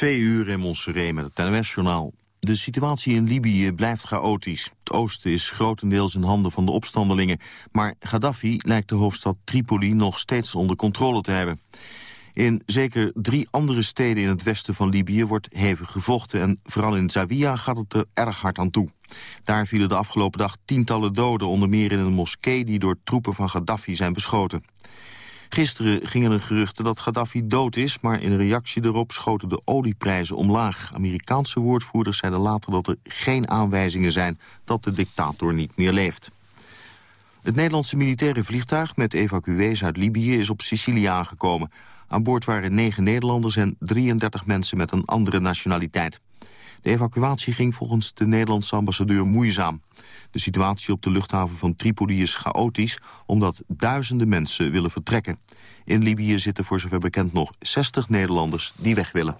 Twee uur in Montserrat met het NOS-journaal. De situatie in Libië blijft chaotisch. Het oosten is grotendeels in handen van de opstandelingen. Maar Gaddafi lijkt de hoofdstad Tripoli nog steeds onder controle te hebben. In zeker drie andere steden in het westen van Libië wordt hevig gevochten... en vooral in Zawiya gaat het er erg hard aan toe. Daar vielen de afgelopen dag tientallen doden... onder meer in een moskee die door troepen van Gaddafi zijn beschoten. Gisteren gingen er geruchten dat Gaddafi dood is... maar in reactie daarop schoten de olieprijzen omlaag. Amerikaanse woordvoerders zeiden later dat er geen aanwijzingen zijn... dat de dictator niet meer leeft. Het Nederlandse militaire vliegtuig met evacuees uit Libië... is op Sicilië aangekomen. Aan boord waren negen Nederlanders en 33 mensen met een andere nationaliteit. De evacuatie ging volgens de Nederlandse ambassadeur moeizaam. De situatie op de luchthaven van Tripoli is chaotisch... omdat duizenden mensen willen vertrekken. In Libië zitten voor zover bekend nog 60 Nederlanders die weg willen.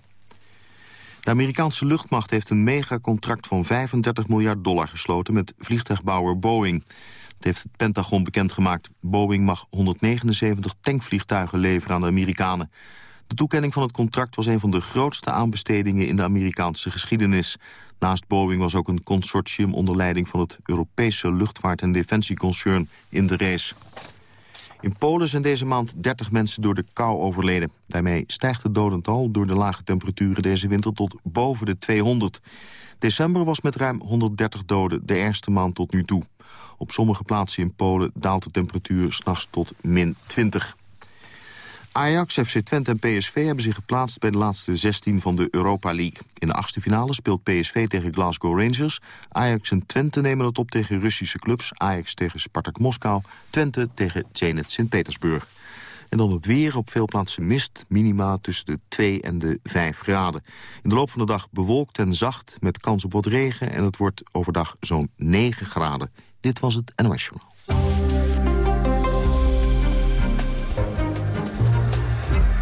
De Amerikaanse luchtmacht heeft een megacontract van 35 miljard dollar gesloten... met vliegtuigbouwer Boeing. Dat heeft het Pentagon bekendgemaakt. Boeing mag 179 tankvliegtuigen leveren aan de Amerikanen. De toekenning van het contract was een van de grootste aanbestedingen in de Amerikaanse geschiedenis. Naast Boeing was ook een consortium onder leiding van het Europese luchtvaart- en defensieconcern in de race. In Polen zijn deze maand 30 mensen door de kou overleden. Daarmee stijgt het dodental door de lage temperaturen deze winter tot boven de 200. December was met ruim 130 doden de ergste maand tot nu toe. Op sommige plaatsen in Polen daalt de temperatuur s'nachts tot min 20. Ajax, FC Twente en PSV hebben zich geplaatst bij de laatste 16 van de Europa League. In de achtste finale speelt PSV tegen Glasgow Rangers. Ajax en Twente nemen het op tegen Russische clubs. Ajax tegen Spartak Moskou, Twente tegen Zenit Sint-Petersburg. En dan het weer. Op veel plaatsen mist. Minima tussen de 2 en de 5 graden. In de loop van de dag bewolkt en zacht met kans op wat regen. En het wordt overdag zo'n 9 graden. Dit was het NOS Journaal.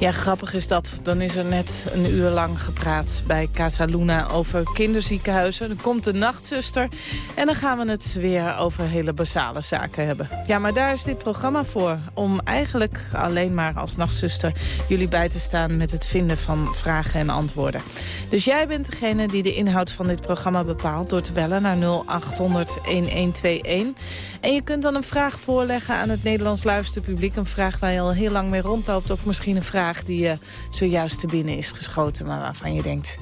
Ja, grappig is dat. Dan is er net een uur lang gepraat bij Casa Luna over kinderziekenhuizen. Dan komt de nachtzuster en dan gaan we het weer over hele basale zaken hebben. Ja, maar daar is dit programma voor. Om eigenlijk alleen maar als nachtzuster jullie bij te staan met het vinden van vragen en antwoorden. Dus jij bent degene die de inhoud van dit programma bepaalt door te bellen naar 0800 1121. En je kunt dan een vraag voorleggen aan het Nederlands luisterpubliek. Een vraag waar je al heel lang mee rondloopt of misschien een vraag die je zojuist te binnen is geschoten... maar waarvan je denkt,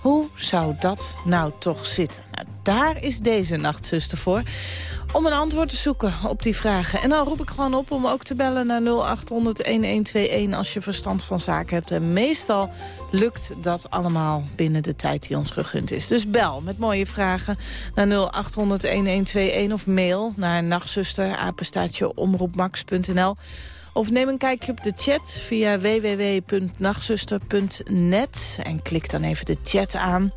hoe zou dat nou toch zitten? Nou, daar is deze nachtzuster voor om een antwoord te zoeken op die vragen. En dan roep ik gewoon op om ook te bellen naar 0800-1121 als je verstand van zaken hebt. En meestal lukt dat allemaal binnen de tijd die ons gegund is. Dus bel met mooie vragen naar 0800-1121 of mail naar nachtzuster, omroepmax.nl. Of neem een kijkje op de chat via www.nachtzuster.net en klik dan even de chat aan.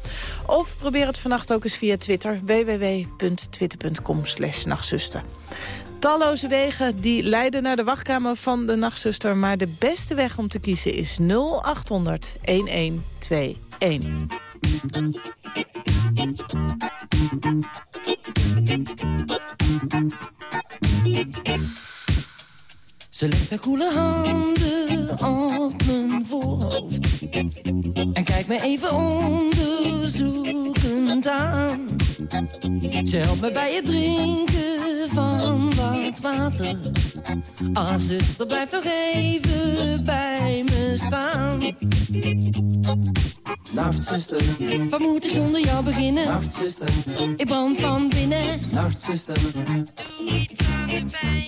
Of probeer het vannacht ook eens via Twitter, www.twitter.com nachtzuster. Talloze wegen die leiden naar de wachtkamer van de nachtzuster... maar de beste weg om te kiezen is 0800 1121. Ze legt haar koele handen op mijn voorhoofd En kijkt me even onderzoekend aan Ze helpt me bij het drinken van wat water Ah, zuster, blijf toch even bij me staan Nacht, zuster. Wat moet ik zonder jou beginnen? Nacht, zuster. Ik brand van binnen. Nacht, zuster. Doe iets aan de pijn.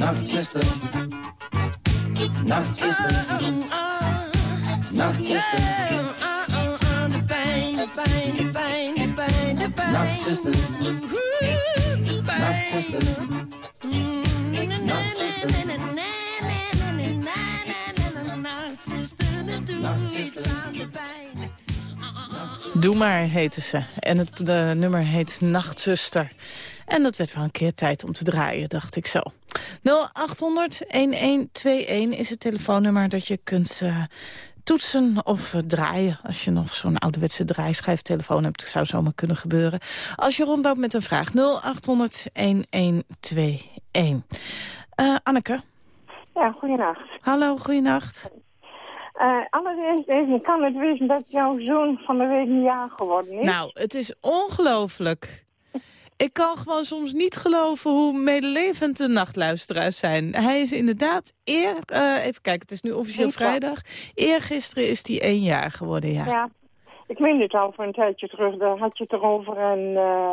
Nachtzuster. Nachtzuster. Nachtzuster. Pijn, de pijn, pijn, de de. Nachtzuster. Nachtzuster. Doe maar, heten ze. En het de nummer heet Nachtzuster. En dat werd wel een keer tijd om te draaien, dacht ik zo. 0800-1121 is het telefoonnummer dat je kunt eh, toetsen of eh, draaien. Als je nog zo'n ouderwetse draaischijftelefoon hebt, zou zomaar kunnen gebeuren. Als je rondloopt met een vraag, 0800-1121. Eh Anneke, Ja, goedenacht. hallo, goeienacht. Eh allereerst even, kan het wezen dat jouw zoon van de week een jaar geworden is? Nou, het is ongelooflijk. Ik kan gewoon soms niet geloven hoe medelevend de nachtluisteraars zijn. Hij is inderdaad eer... eh, even kijken, het is nu officieel vrijdag. Eergisteren is hij één jaar geworden, ja. Ja, ik weet het al voor een tijdje terug, daar had je het erover en eh,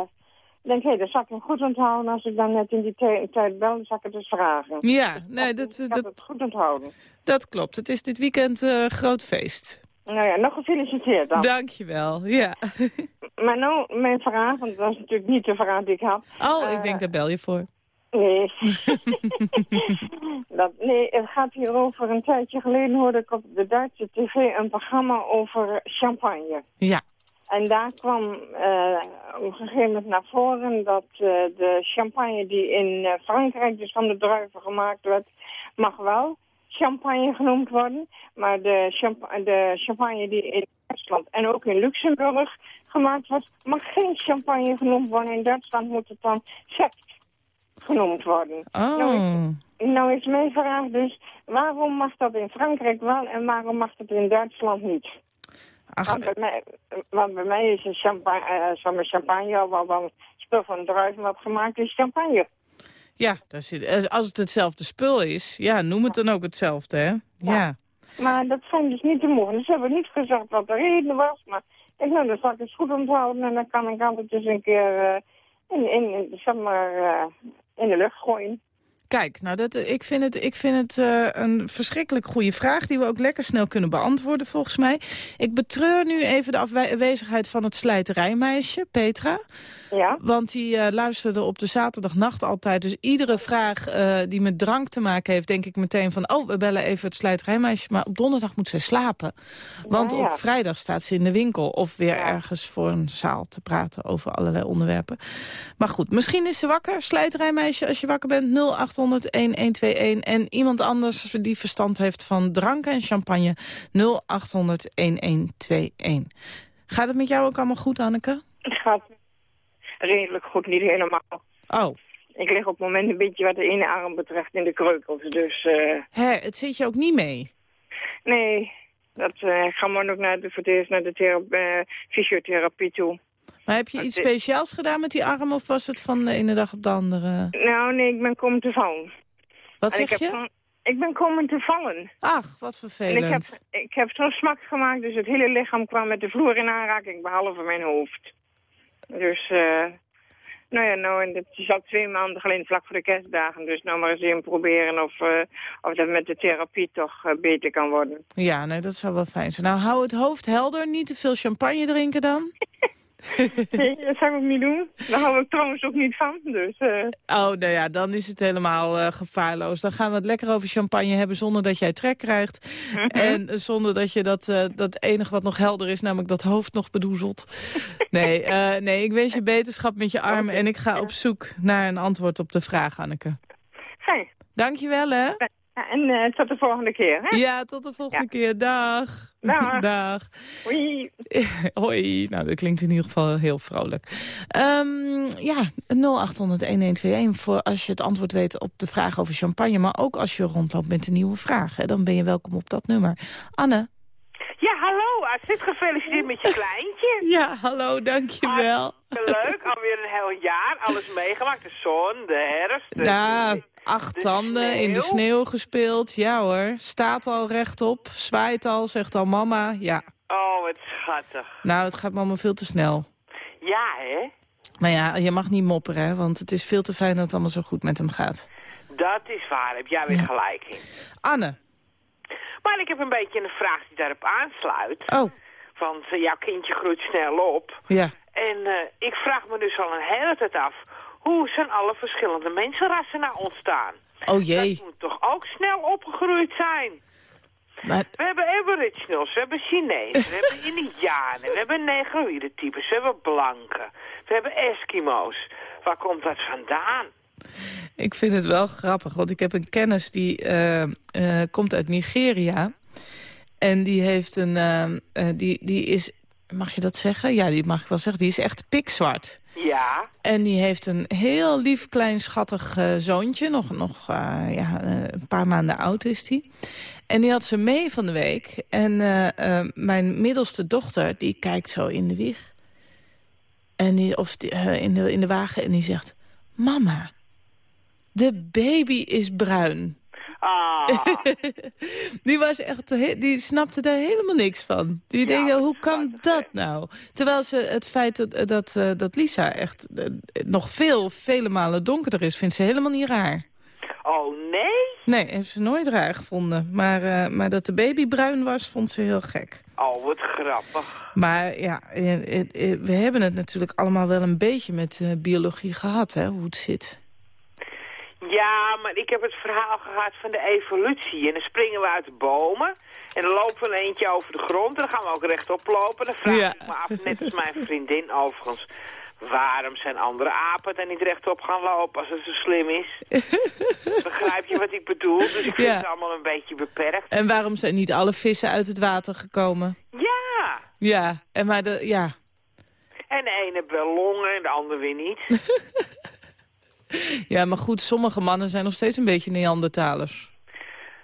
ik denk, hé, dat zal ik hem goed onthouden. Als ik dan net in die tijd bel, dan zal ik het eens vragen. Ja, nee, dat, ik heb dat, het goed onthouden. dat klopt. Het is dit weekend eh groot feest. Nou ja, nog gefeliciteerd dan. Dankjewel, ja. Maar nou, mijn vraag, want dat was natuurlijk niet de vraag die ik had. Oh, ik Eh, denk, daar bel je voor. Nee. dat, nee, het gaat hier over. Een tijdje geleden hoorde ik op de Duitse tv een programma over champagne. Ja, En daar kwam eh, op een gegeven moment naar voren dat eh, de champagne die in Frankrijk, dus van de druiven gemaakt werd, mag wel champagne genoemd worden. Maar de, champa de champagne die in Duitsland en ook in Luxemburg gemaakt wordt, mag geen champagne genoemd worden. In Duitsland moet het dan sect genoemd worden. Nou, oh. is, nou is mijn vraag dus, waarom mag dat in Frankrijk wel en waarom mag het in Duitsland niet? Ach, Want bij mij, want bij mij is een champagne, zo'n champagne al wel wel een spul van druiven wat gemaakt is champagne. Ja, daar zit, als het hetzelfde spul is, ja, noem het dan ook hetzelfde, hè? Ja. Maar dat zijn dus niet de mogen. Ze hebben niet gezegd wat de reden was, maar ik nou, zal ik het goed onthouden en dan kan ik altijd eens een keer eh, in, in, in, zeg maar, eh, in de lucht gooien. Kijk, nou dat, ik vind het, ik vind het eh, een verschrikkelijk goede vraag... die we ook lekker snel kunnen beantwoorden, volgens mij. Ik betreur nu even de afwezigheid van het slijterijmeisje, Petra. Ja? Want die eh, luisterde op de zaterdagnacht altijd. Dus iedere vraag eh, die met drank te maken heeft, denk ik meteen van... oh, we bellen even het slijterijmeisje. Maar op donderdag moet zij slapen. Want ja. op vrijdag staat ze in de winkel. Of weer Ja. ergens voor een zaal te praten over allerlei onderwerpen. Maar goed, misschien is ze wakker. Slijterijmeisje, als je wakker bent, 0800-1121. En iemand anders die verstand heeft van drank en champagne, 0800-1121. Gaat het met jou ook allemaal goed, Anneke? Het gaat redelijk goed, niet helemaal. Oh, Ik lig op het moment een beetje wat de ene arm betreft in de kreukels. Dus eh, hè, het zit je ook niet mee. nee, dat eh, ik ga morgen ook naar de, voor het eerst naar de eh, fysiotherapie toe. Maar heb je iets speciaals gedaan met die arm of was het van de ene dag op de andere? Nou, nee, ik ben komen te vallen. Wat En ik zeg heb je? ik ben komen te vallen. Ach, wat En ik heb, vervelend. ik heb zo'n smak gemaakt, dus het hele lichaam kwam met de vloer in aanraking, behalve mijn hoofd. Dus, eh nou ja, nou, en het is al twee maanden geleden, vlak voor de kerstdagen. Dus nou maar eens even proberen of, eh, of dat met de therapie toch eh, beter kan worden. Ja, nee, dat zou wel fijn zijn. Nou, hou het hoofd helder. Niet te veel champagne drinken dan. Nee, dat zou ik ook niet doen. Daar hou ik trouwens ook niet van. Dus, eh, Oh, nou ja, dan is het helemaal eh, gevaarloos. Dan gaan we het lekker over champagne hebben zonder dat jij trek krijgt. En eh, zonder dat je dat, eh, dat enige wat nog helder is, namelijk dat hoofd nog bedoezelt. Nee, nee, ik wens je beterschap met je arm en ik ga op zoek naar een antwoord op de vraag, Anneke. fijn. Dankjewel, hè? En eh, tot de volgende keer. Hè? Ja, tot de volgende Ja. keer. Dag. Dag. Dag. Hoi. Hoi. Nou, dat klinkt in ieder geval heel vrolijk. Ehm, ja, 0800-1121 voor als je het antwoord weet op de vraag over champagne. Maar ook als je rondloopt met een nieuwe vraag. Hè, dan ben je welkom op dat nummer. Anne? Ja, hallo. Astrid, gefeliciteerd met je kleintje. Ja, hallo, dankjewel. Leuk, alweer een heel jaar. Alles meegemaakt. De zon, de herfst. De... Ja, acht de tanden in de sneeuw. sneeuw gespeeld. Ja hoor, staat al rechtop, zwaait al, zegt al mama. Ja, Oh, wat schattig. nou, het gaat mama veel te snel. Ja, hè? Maar ja, je mag niet mopperen, hè, want het is veel te fijn dat het allemaal zo goed met hem gaat. Dat is waar. Heb jij weer Ja. gelijk in. Anne. Maar ik heb een beetje een vraag die daarop aansluit. Oh, Want eh, jouw kindje groeit snel op. ja. En eh, ik vraag me dus al een hele tijd af... hoe zijn alle verschillende mensenrassen nou ontstaan? Oh jee. Dat moet toch ook snel opgegroeid zijn? Maar, We hebben aboriginals, we hebben Chinezen, we hebben Indianen, we hebben negroïde types, we hebben blanken, we hebben Eskimo's. Waar komt dat vandaan? Ik vind het wel grappig, want ik heb een kennis die eh, eh, komt uit Nigeria. En die heeft een, eh, die, die is, mag je dat zeggen? Ja, die mag ik wel zeggen. Die is echt pikzwart. Ja, En die heeft een heel lief, klein, schattig zoontje. Nog, nog ja, een paar maanden oud is die. En die had ze mee van de week. En mijn middelste dochter, die kijkt zo in de wieg. En die, of die, in, de, in de wagen en die zegt... Mama, de baby is bruin. ah, Die, was echt, die snapte daar helemaal niks van. Die Ja, denkt, hoe kan dat nou? Terwijl ze het feit dat, dat, eh, dat Lisa echt eh, nog veel, vele malen donkerder is... vindt ze helemaal niet raar. oh nee? Nee, heeft ze nooit raar gevonden. Maar, eh, maar dat de baby bruin was, vond ze heel gek. Oh, wat grappig. Maar ja, eh, eh, eh, we hebben het natuurlijk allemaal wel een beetje met eh, biologie gehad, hè, hoe het zit. Ja, maar ik heb het verhaal gehad van de evolutie. En dan springen we uit de bomen. En dan lopen we een eentje over de grond. En dan gaan we ook rechtop lopen. En dan vraag Ja. ik me af, net als mijn vriendin overigens... waarom zijn andere apen dan niet rechtop gaan lopen als het zo slim is? Begrijp je wat ik bedoel? Dus ik vind Ja. het allemaal een beetje beperkt. En waarom zijn niet alle vissen uit het water gekomen? Ja, Ja, en maar de, ja, en de ene heeft wel longen en de ander weer niet. Ja, maar goed, sommige mannen zijn nog steeds een beetje Neandertalers.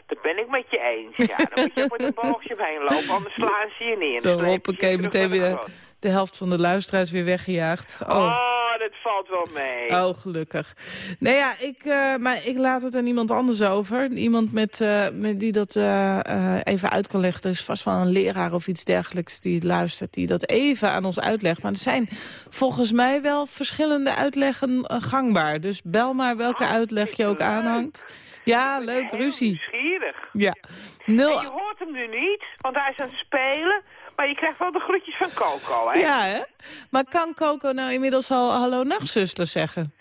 Dat ben ik met je eens. Ja, dan moet je met een boogje heen lopen, anders slaan ze je neer. Zo, hoppakee, meteen weer. De helft van de luisteraars weer weggejaagd. Oh, Oh, dat valt wel mee. oh gelukkig. Nee ja, ik, eh, maar ik laat het aan iemand anders over. Iemand met, eh, met die dat eh, even uit kan leggen. Er is vast wel een leraar of iets dergelijks die luistert... die dat even aan ons uitlegt. Maar er zijn volgens mij wel verschillende uitleggen gangbaar. Dus bel maar welke uitleg je ook aanhangt. Ja, leuk, ruzie. nieuwsgierig. Ja. En Nul... je hoort hem nu niet, want hij is aan het spelen. Maar je krijgt wel de groetjes van Coco, hè? Ja, hè? Maar kan Coco nou inmiddels al hallo nachtzuster zeggen?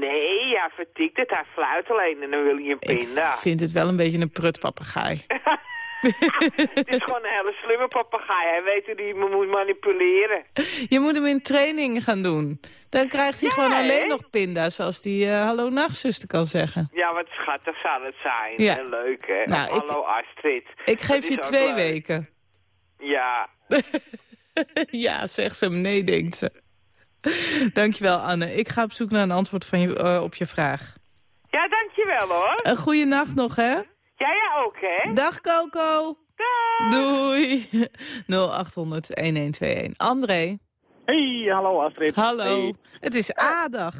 Nee, ja, vertikt het. Hij fluit alleen en dan wil hij een Ik pinda. vind het wel een beetje een prutpapegaai. Het is gewoon een hele slimme papegaai. Hij weet hoe hij me moet manipuleren. Je moet hem in training gaan doen. Dan krijgt hij Ja, gewoon alleen nog pinda's als hij eh, hallo nachtzuster kan zeggen. Ja, wat schattig zou het zijn. Ja. Leuk, hè? Nou, ik- hallo Astrid. Ik geef je twee leuk. weken. Ja, ja, zegt ze hem. Nee, denkt ze. Dankjewel, Anne. Ik ga op zoek naar een antwoord van je, eh, op je vraag. ja dankjewel hoor. Een goede nacht nog, hè? Ja, ja ook, hè? Dag, Coco. Dag. Doei. 0800-1121. André, Hey, hallo Astrid. hallo. Hey. Het is A-dag.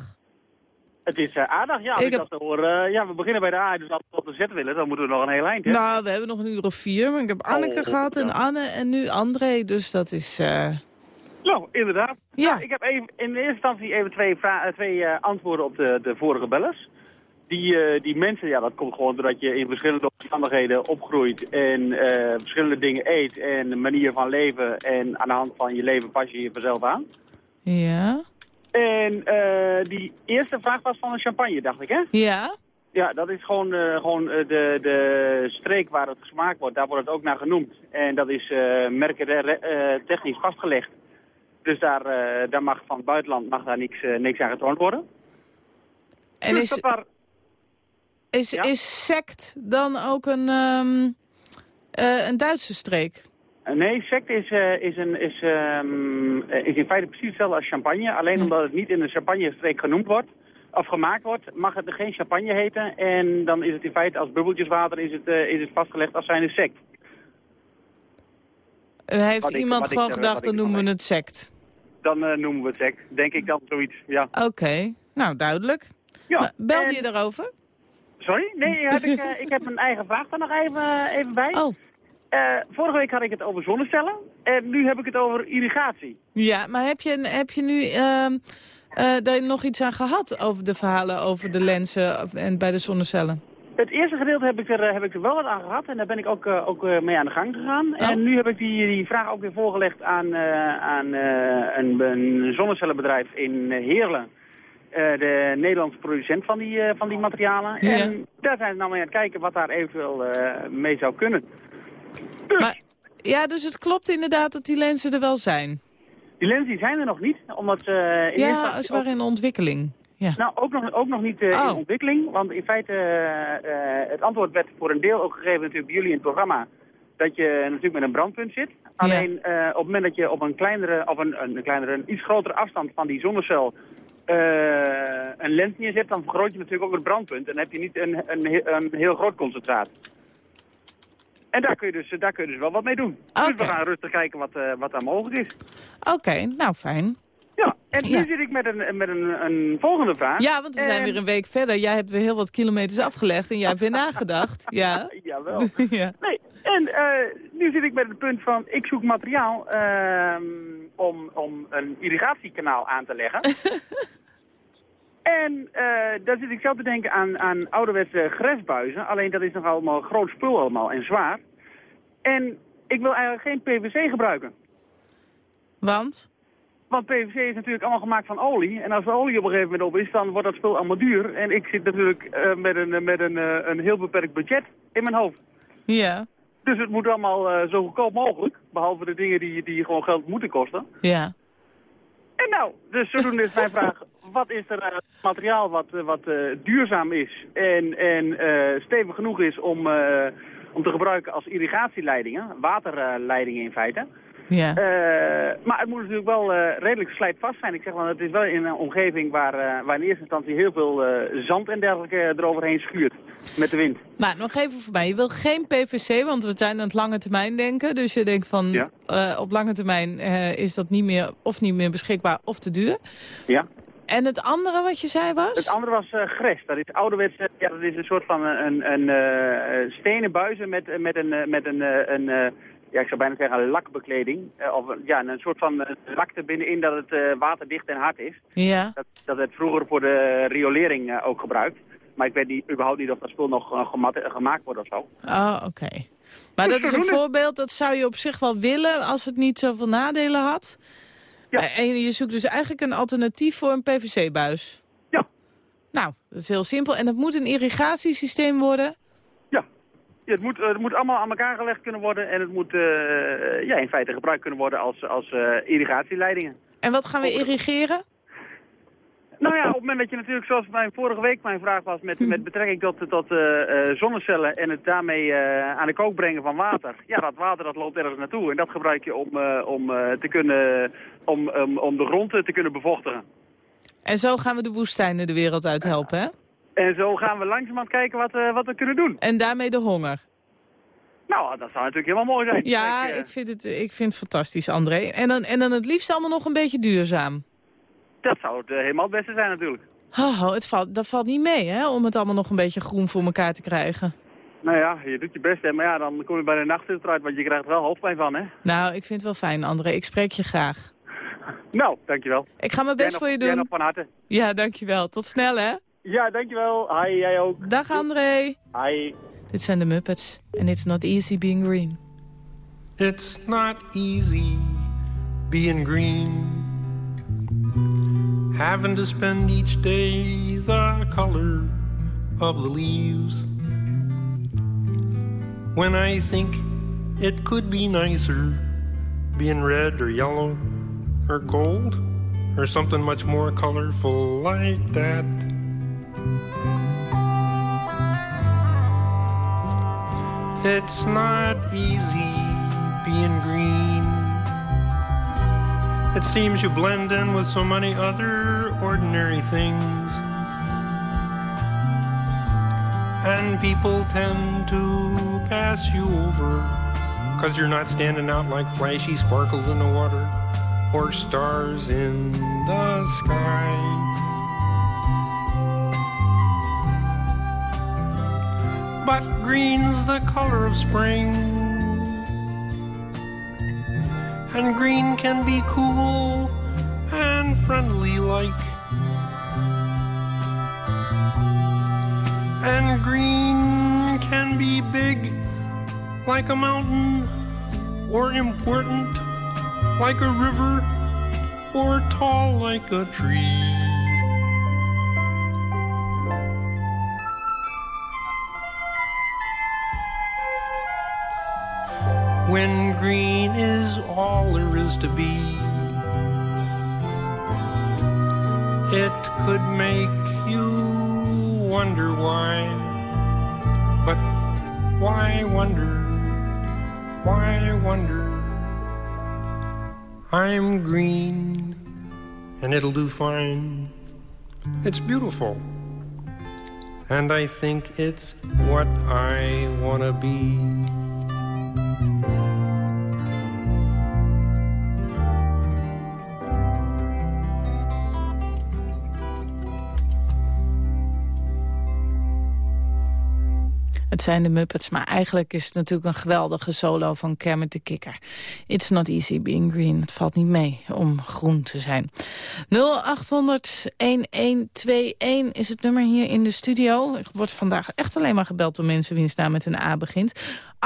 Het is uh, aardig, ja. Als Ik ik heb- dat hoor, eh, ja, we beginnen bij de A, dus als we op de Z willen, dan moeten we nog een heel eind. Hè? Nou, we hebben nog een uur of vier. Maar ik heb Anneke Oh, gehad en. Anne en nu André. Dus dat is... eh, Nou, inderdaad. Ja. Nou, ik heb even, in de eerste instantie even twee, eh, twee eh, antwoorden op de, de vorige bellers. Die, eh, die mensen, ja, dat komt gewoon doordat je in verschillende omstandigheden opgroeit en eh, verschillende dingen eet en manier van leven en aan de hand van je leven pas je je vanzelf aan. ja. En eh, die eerste vraag was van een champagne, dacht ik, hè? Ja? Ja, dat is gewoon, eh, gewoon eh, de, de streek waar het gemaakt wordt. Daar wordt het ook naar genoemd. En dat is uh, merkentechnisch vastgelegd. Dus daar, daar mag van het buitenland mag daar niks, niks aan getoond worden. En dus is, dat is, ja? is sect dan ook een, ehm, eh, een Duitse streek? Eh, nee, sect is, eh, is, een, is, ehm, eh, is in feite precies hetzelfde als champagne. Alleen Ja. omdat het niet in de champagne-streek genoemd wordt, of gemaakt wordt, mag het er geen champagne heten. En dan is het in feite als bubbeltjeswater is het, is het vastgelegd als zijn sect. Heeft Wat iemand ik gewoon er- gedacht, dan noemen we het sect? Dan noemen we het sect. Denk ik dan zoiets, ja. Oké, nou duidelijk. ja. Maar belde en- je daarover? Sorry? Nee, heb ik, ik heb een eigen vraag daar nog even, even bij. Oh, Eh, vorige week had ik het over zonnecellen en nu heb ik het over irrigatie. ja, maar heb je, heb je nu ehm, eh, daar nog iets aan gehad over de verhalen over de lenzen en bij de zonnecellen? Het eerste gedeelte heb ik, er, eh, heb ik er wel wat aan gehad en daar ben ik ook, ook mee aan de gang gegaan. Oh. En nu heb ik die, die vraag ook weer voorgelegd aan, eh, aan een, een zonnecellenbedrijf in Heerlen. De Nederlandse producent van die, van die materialen. Ja. En daar zijn ze nou mee aan het kijken wat daar eventueel mee zou kunnen. Dus, Maar, ja, dus het klopt inderdaad dat die lenzen er wel zijn. die lenzen zijn er nog niet, omdat ze eh, in eerste Ja, ze waren in ontwikkeling. Ja. Nou, ook nog, ook nog niet eh, Oh. in ontwikkeling. Want in feite, eh, het antwoord werd voor een deel ook gegeven natuurlijk bij jullie in het programma. Dat je natuurlijk met een brandpunt zit. Alleen op het moment dat je op een kleinere, of een, een, kleinere, een iets grotere afstand van die zonnecel een lens neerzet, dan vergroot je natuurlijk ook het brandpunt. En dan heb je niet een, een, een heel groot concentraat. En daar kun je dus, daar kun je dus wel wat mee doen. Dus we gaan rustig kijken wat, eh, wat daar mogelijk is. Oké, nou fijn. Ja, en nu Ja. zit ik met een, met een, een volgende vraag. Ja, want we zijn weer een week verder. Jij hebt weer heel wat kilometers afgelegd en jij hebt weer nagedacht. Ja? Jawel. ja. Nee, en eh, nu zit ik met het punt van, ik zoek materiaal ehm, om, om een irrigatiekanaal aan te leggen. en eh, daar zit ik zelf te denken aan, aan ouderwetse grasbuizen, alleen dat is nog allemaal groot spul allemaal en zwaar. En ik wil eigenlijk geen PVC gebruiken. Want? Want PVC is natuurlijk allemaal gemaakt van olie. En als de olie op een gegeven moment op is, dan wordt dat spul allemaal duur. En ik zit natuurlijk eh, met, een, met een, eh, een heel beperkt budget in mijn hoofd. Ja. Dus het moet allemaal zo goedkoop mogelijk. Behalve de dingen die, die gewoon geld moeten kosten. Ja. En nou, dus zodoende is mijn vraag. Wat is er eh, materiaal wat, eh, wat eh, duurzaam is en, en stevig genoeg is om, om te gebruiken als irrigatieleidingen, waterleidingen in feite. Ja. Maar het moet natuurlijk wel redelijk slijtvast zijn. Ik zeg wel, het is wel in een omgeving waar, waar in eerste instantie heel veel zand en dergelijke eroverheen schuurt met de wind. Maar nog even voor mij. Je wil geen PVC, want we zijn aan het lange termijn denken. Dus je denkt van Ja. op lange termijn is dat niet meer of niet meer beschikbaar of te duur. Ja. En het andere wat je zei was? Het andere was eh gres. Dat is ouderwets, eh, ja, dat is een soort van een, een eh, stenen buizen met, eh, met een, eh, met een, eh, een eh, ja, ik zou bijna zeggen een lakbekleding. Eh, of een- ja, een soort van eh, lak er binnenin dat het eh, waterdicht en hard is. Ja. Dat, dat werd vroeger voor de riolering eh, ook gebruikt. Maar ik weet niet, überhaupt niet of dat spul nog eh, gema- gemaakt wordt of zo. Oh, oké. Maar Dat is een voorbeeld, dat zou je op zich wel willen als het niet zoveel nadelen had. Ja. Eh, En je zoekt dus eigenlijk een alternatief voor een PVC-buis. Ja. Nou, dat is heel simpel. En het moet een irrigatiesysteem worden. Ja. Het, moet, eh, het moet allemaal aan elkaar gelegd kunnen worden en het moet eh, ja, in feite gebruikt kunnen worden als, als irrigatieleidingen. En wat gaan we irrigeren? Nou ja, op het moment dat je natuurlijk, zoals mijn vorige week mijn vraag was, met, met betrekking tot, tot eh, eh, zonnecellen en het daarmee eh, aan de kook brengen van water. Ja, dat water dat loopt ergens naartoe en dat gebruik je om, om, te kunnen, om, om, om de grond te kunnen bevochtigen. En zo gaan we de woestijnen de wereld uit helpen, hè? En zo gaan we langzamerhand kijken wat, wat we kunnen doen. En daarmee de honger. Nou, dat zou natuurlijk helemaal mooi zijn. Ja, ik vind het, ik vind het fantastisch, André. En dan, en dan het liefst allemaal nog een beetje duurzaam. Dat zou het eh, helemaal het beste zijn natuurlijk. Oh, het valt, dat valt niet mee, hè? Om het allemaal nog een beetje groen voor elkaar te krijgen. Nou ja, je doet je best, hè, maar ja, dan kom je bij de nachtzuster uit, want je krijgt er wel hoofdpijn van, hè. Nou, ik vind het wel fijn, André. Ik spreek je graag. Nou, dankjewel. Ik ga mijn best nog- voor je Jij nog doen. van harte. Ja, dankjewel. Tot snel, hè? Ja, dankjewel. Hi, jij ook. Dag, André. Hi. Dit zijn de Muppets. And it's not easy being green. It's not easy being green. Having to spend each day the color of the leaves. When I think it could be nicer being red or yellow or gold or something much more colorful like that. It's not easy being green. It seems you blend in with so many other ordinary things. And people tend to pass you over because you're not standing out like flashy sparkles in the water or stars in the sky. But green's the color of spring. And green can be cool and friendly like. And green can be big like a mountain, or important like a river, or tall like a tree. When green is all there is to be. It could make you wonder why, but why wonder? Why wonder? I'm green, and it'll do fine. It's beautiful, and I think it's what I wanna be. Het zijn de Muppets, maar eigenlijk is het natuurlijk een geweldige solo van Kermit de Kikker. It's not easy being green. Het valt niet mee om groen te zijn. 0800-1121 is het nummer hier in de studio. Ik word vandaag echt alleen maar gebeld door mensen wiens naam met een A begint.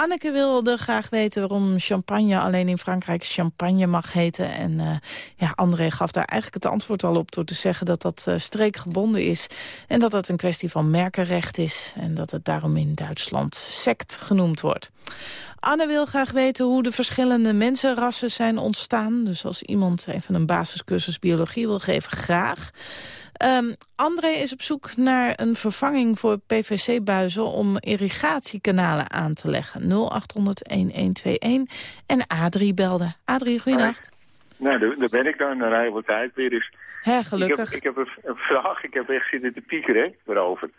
Anneke wilde graag weten waarom champagne alleen in Frankrijk champagne mag heten. En eh, ja, André gaf daar eigenlijk het antwoord al op door te zeggen dat dat eh, streekgebonden is. En dat dat een kwestie van merkenrecht is. En dat het daarom in Duitsland sect genoemd wordt. Anne wil graag weten hoe de verschillende mensenrassen zijn ontstaan. Dus als iemand even een basiscursus biologie wil geven, graag. Um, André is op zoek naar een vervanging voor PVC-buizen... om irrigatiekanalen aan te leggen. 0800-1121 en Adrie belde. Adrie, goeienacht. Nou, daar, daar ben ik dan een hele tijd weer. Dus Hè, gelukkig. Ik heb, ik heb een, een vraag, ik heb echt zitten te piekeren erover.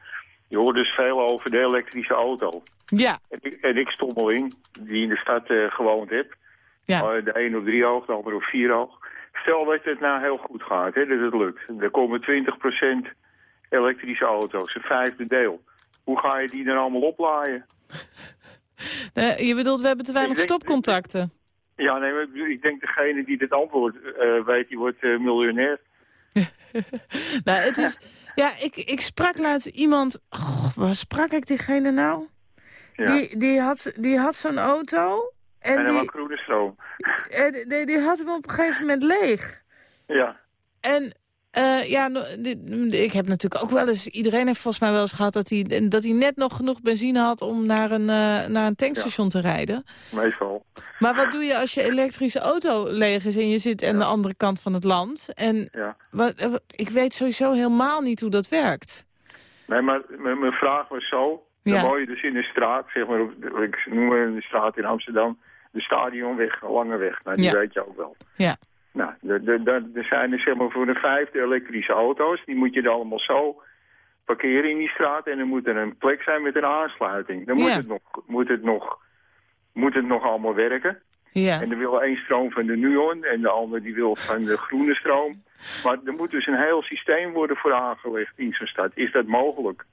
Je hoort dus veel over de elektrische auto. Ja. En ik, en ik stommeling, die in de stad uh, gewoond heb. Ja. Uh, de een op drie oog, de ander op vier oog. Stel dat het nou heel goed gaat, hè, dat het lukt. Er komen 20% elektrische auto's, een vijfde deel. Hoe ga je die dan allemaal oplaaien? Je bedoelt, we hebben te weinig denk, stopcontacten. Ja, nee, maar ik denk degene die dit antwoord uh, weet, die wordt uh, miljonair. nou, het is... Ja, ik, ik sprak laatst iemand... Goh, waar sprak ik diegene nou? Ja. Die, die had, die had zo'n auto en, die, groene stroom. en die, die had hem op een gegeven moment leeg. Ja. En eh, ja, ik heb natuurlijk ook wel eens... Iedereen heeft volgens mij wel eens gehad dat hij, dat hij net nog genoeg benzine had... om naar een, eh, naar een tankstation te rijden. Meestal. Maar wat doe je als je elektrische auto leeg is en je zit aan de andere kant van het land? En Ja. wat, eh, wat- ik weet sowieso helemaal niet hoe dat werkt. Nee, maar mijn vraag was zo. Dan woon je dus in de straat, zeg maar, ik noem maar een straat in Amsterdam, de stadionweg, Lange Weg. Nou, die Ja. weet je ook wel. Ja. Nou, er zijn er zeg maar voor de vijfde elektrische auto's. Die moet je dan allemaal zo parkeren in die straat. En er moet er een plek zijn met een aansluiting. Dan moet, het, nog, moet, het, nog, moet het nog allemaal werken. Ja. En er wil één stroom van de Nuon en de ander die wil van de groene stroom. Maar er moet dus een heel systeem worden voor aangelegd in zo'n stad. Is dat mogelijk?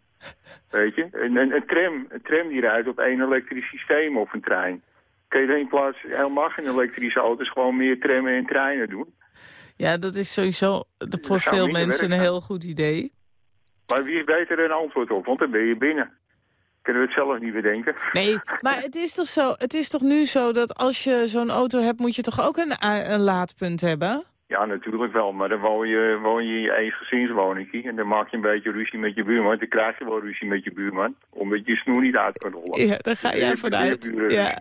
Weet je? Een, een, een, tram, een tram die rijdt op één elektrisch systeem of een trein. Kun je er in plaats helemaal geen elektrische auto's gewoon meer trammen en treinen doen? Ja, dat is sowieso voor veel mensen een heel goed idee. Maar wie weet er een antwoord op? Want dan ben je binnen. Kunnen we het zelf niet bedenken? Nee, maar het is toch zo, het is toch nu zo dat als je zo'n auto hebt, moet je toch ook een, a- een laadpunt hebben? Ja, natuurlijk wel. Maar dan woon je, woon je in je eensgezinswoning. En dan maak je een beetje ruzie met je buurman. Dan krijg je wel ruzie met je buurman. Omdat je snoer niet uit kan rollen. Ja, daar ga jij je- vanuit. Ja.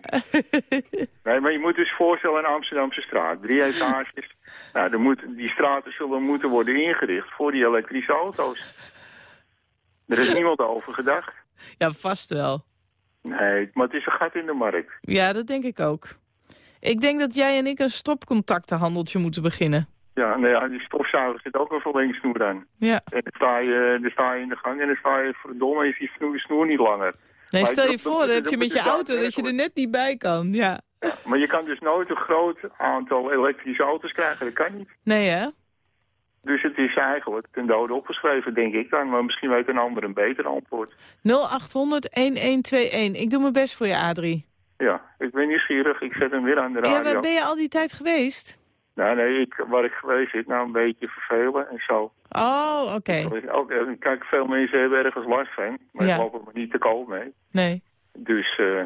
Nee, maar je moet dus voorstellen een Amsterdamse straat. Drie etages. Nou, dan moet, die straten zullen moeten worden ingericht voor die elektrische auto's. Er is niemand over gedacht. ja, vast wel. Nee, maar het is een gat in de markt. Ja, dat denk ik ook. Ik denk dat jij en ik een stopcontactenhandeltje moeten beginnen. Ja, nou ja, die stofzuiger zit ook een verlengsnoer aan. Ja. En dan sta, je, dan sta je in de gang en dan sta je verdomme, is die snoer, snoer niet langer. Nee, Maar stel je voor, dan heb je met je auto dat je er net niet bij kan. Ja. Maar je kan dus nooit een groot aantal elektrische auto's krijgen. Dat kan niet. Nee, hè? Dus het is eigenlijk ten dode opgeschreven, denk ik dan. Maar misschien weet een ander een beter antwoord. 0800-1121. Ik doe mijn best voor je, Adrie. Ja, ik ben nieuwsgierig. Ik zet hem weer aan de radio. Ja, waar ben je al die tijd geweest? Nou, nee, ik, waar ik geweest zit, nou een beetje vervelen en zo. Oh, oké. Ook, eh, kijk, veel mensen hebben ergens last van. Maar Ja. ik loop er maar niet te koop mee. Nee. Dus, eh,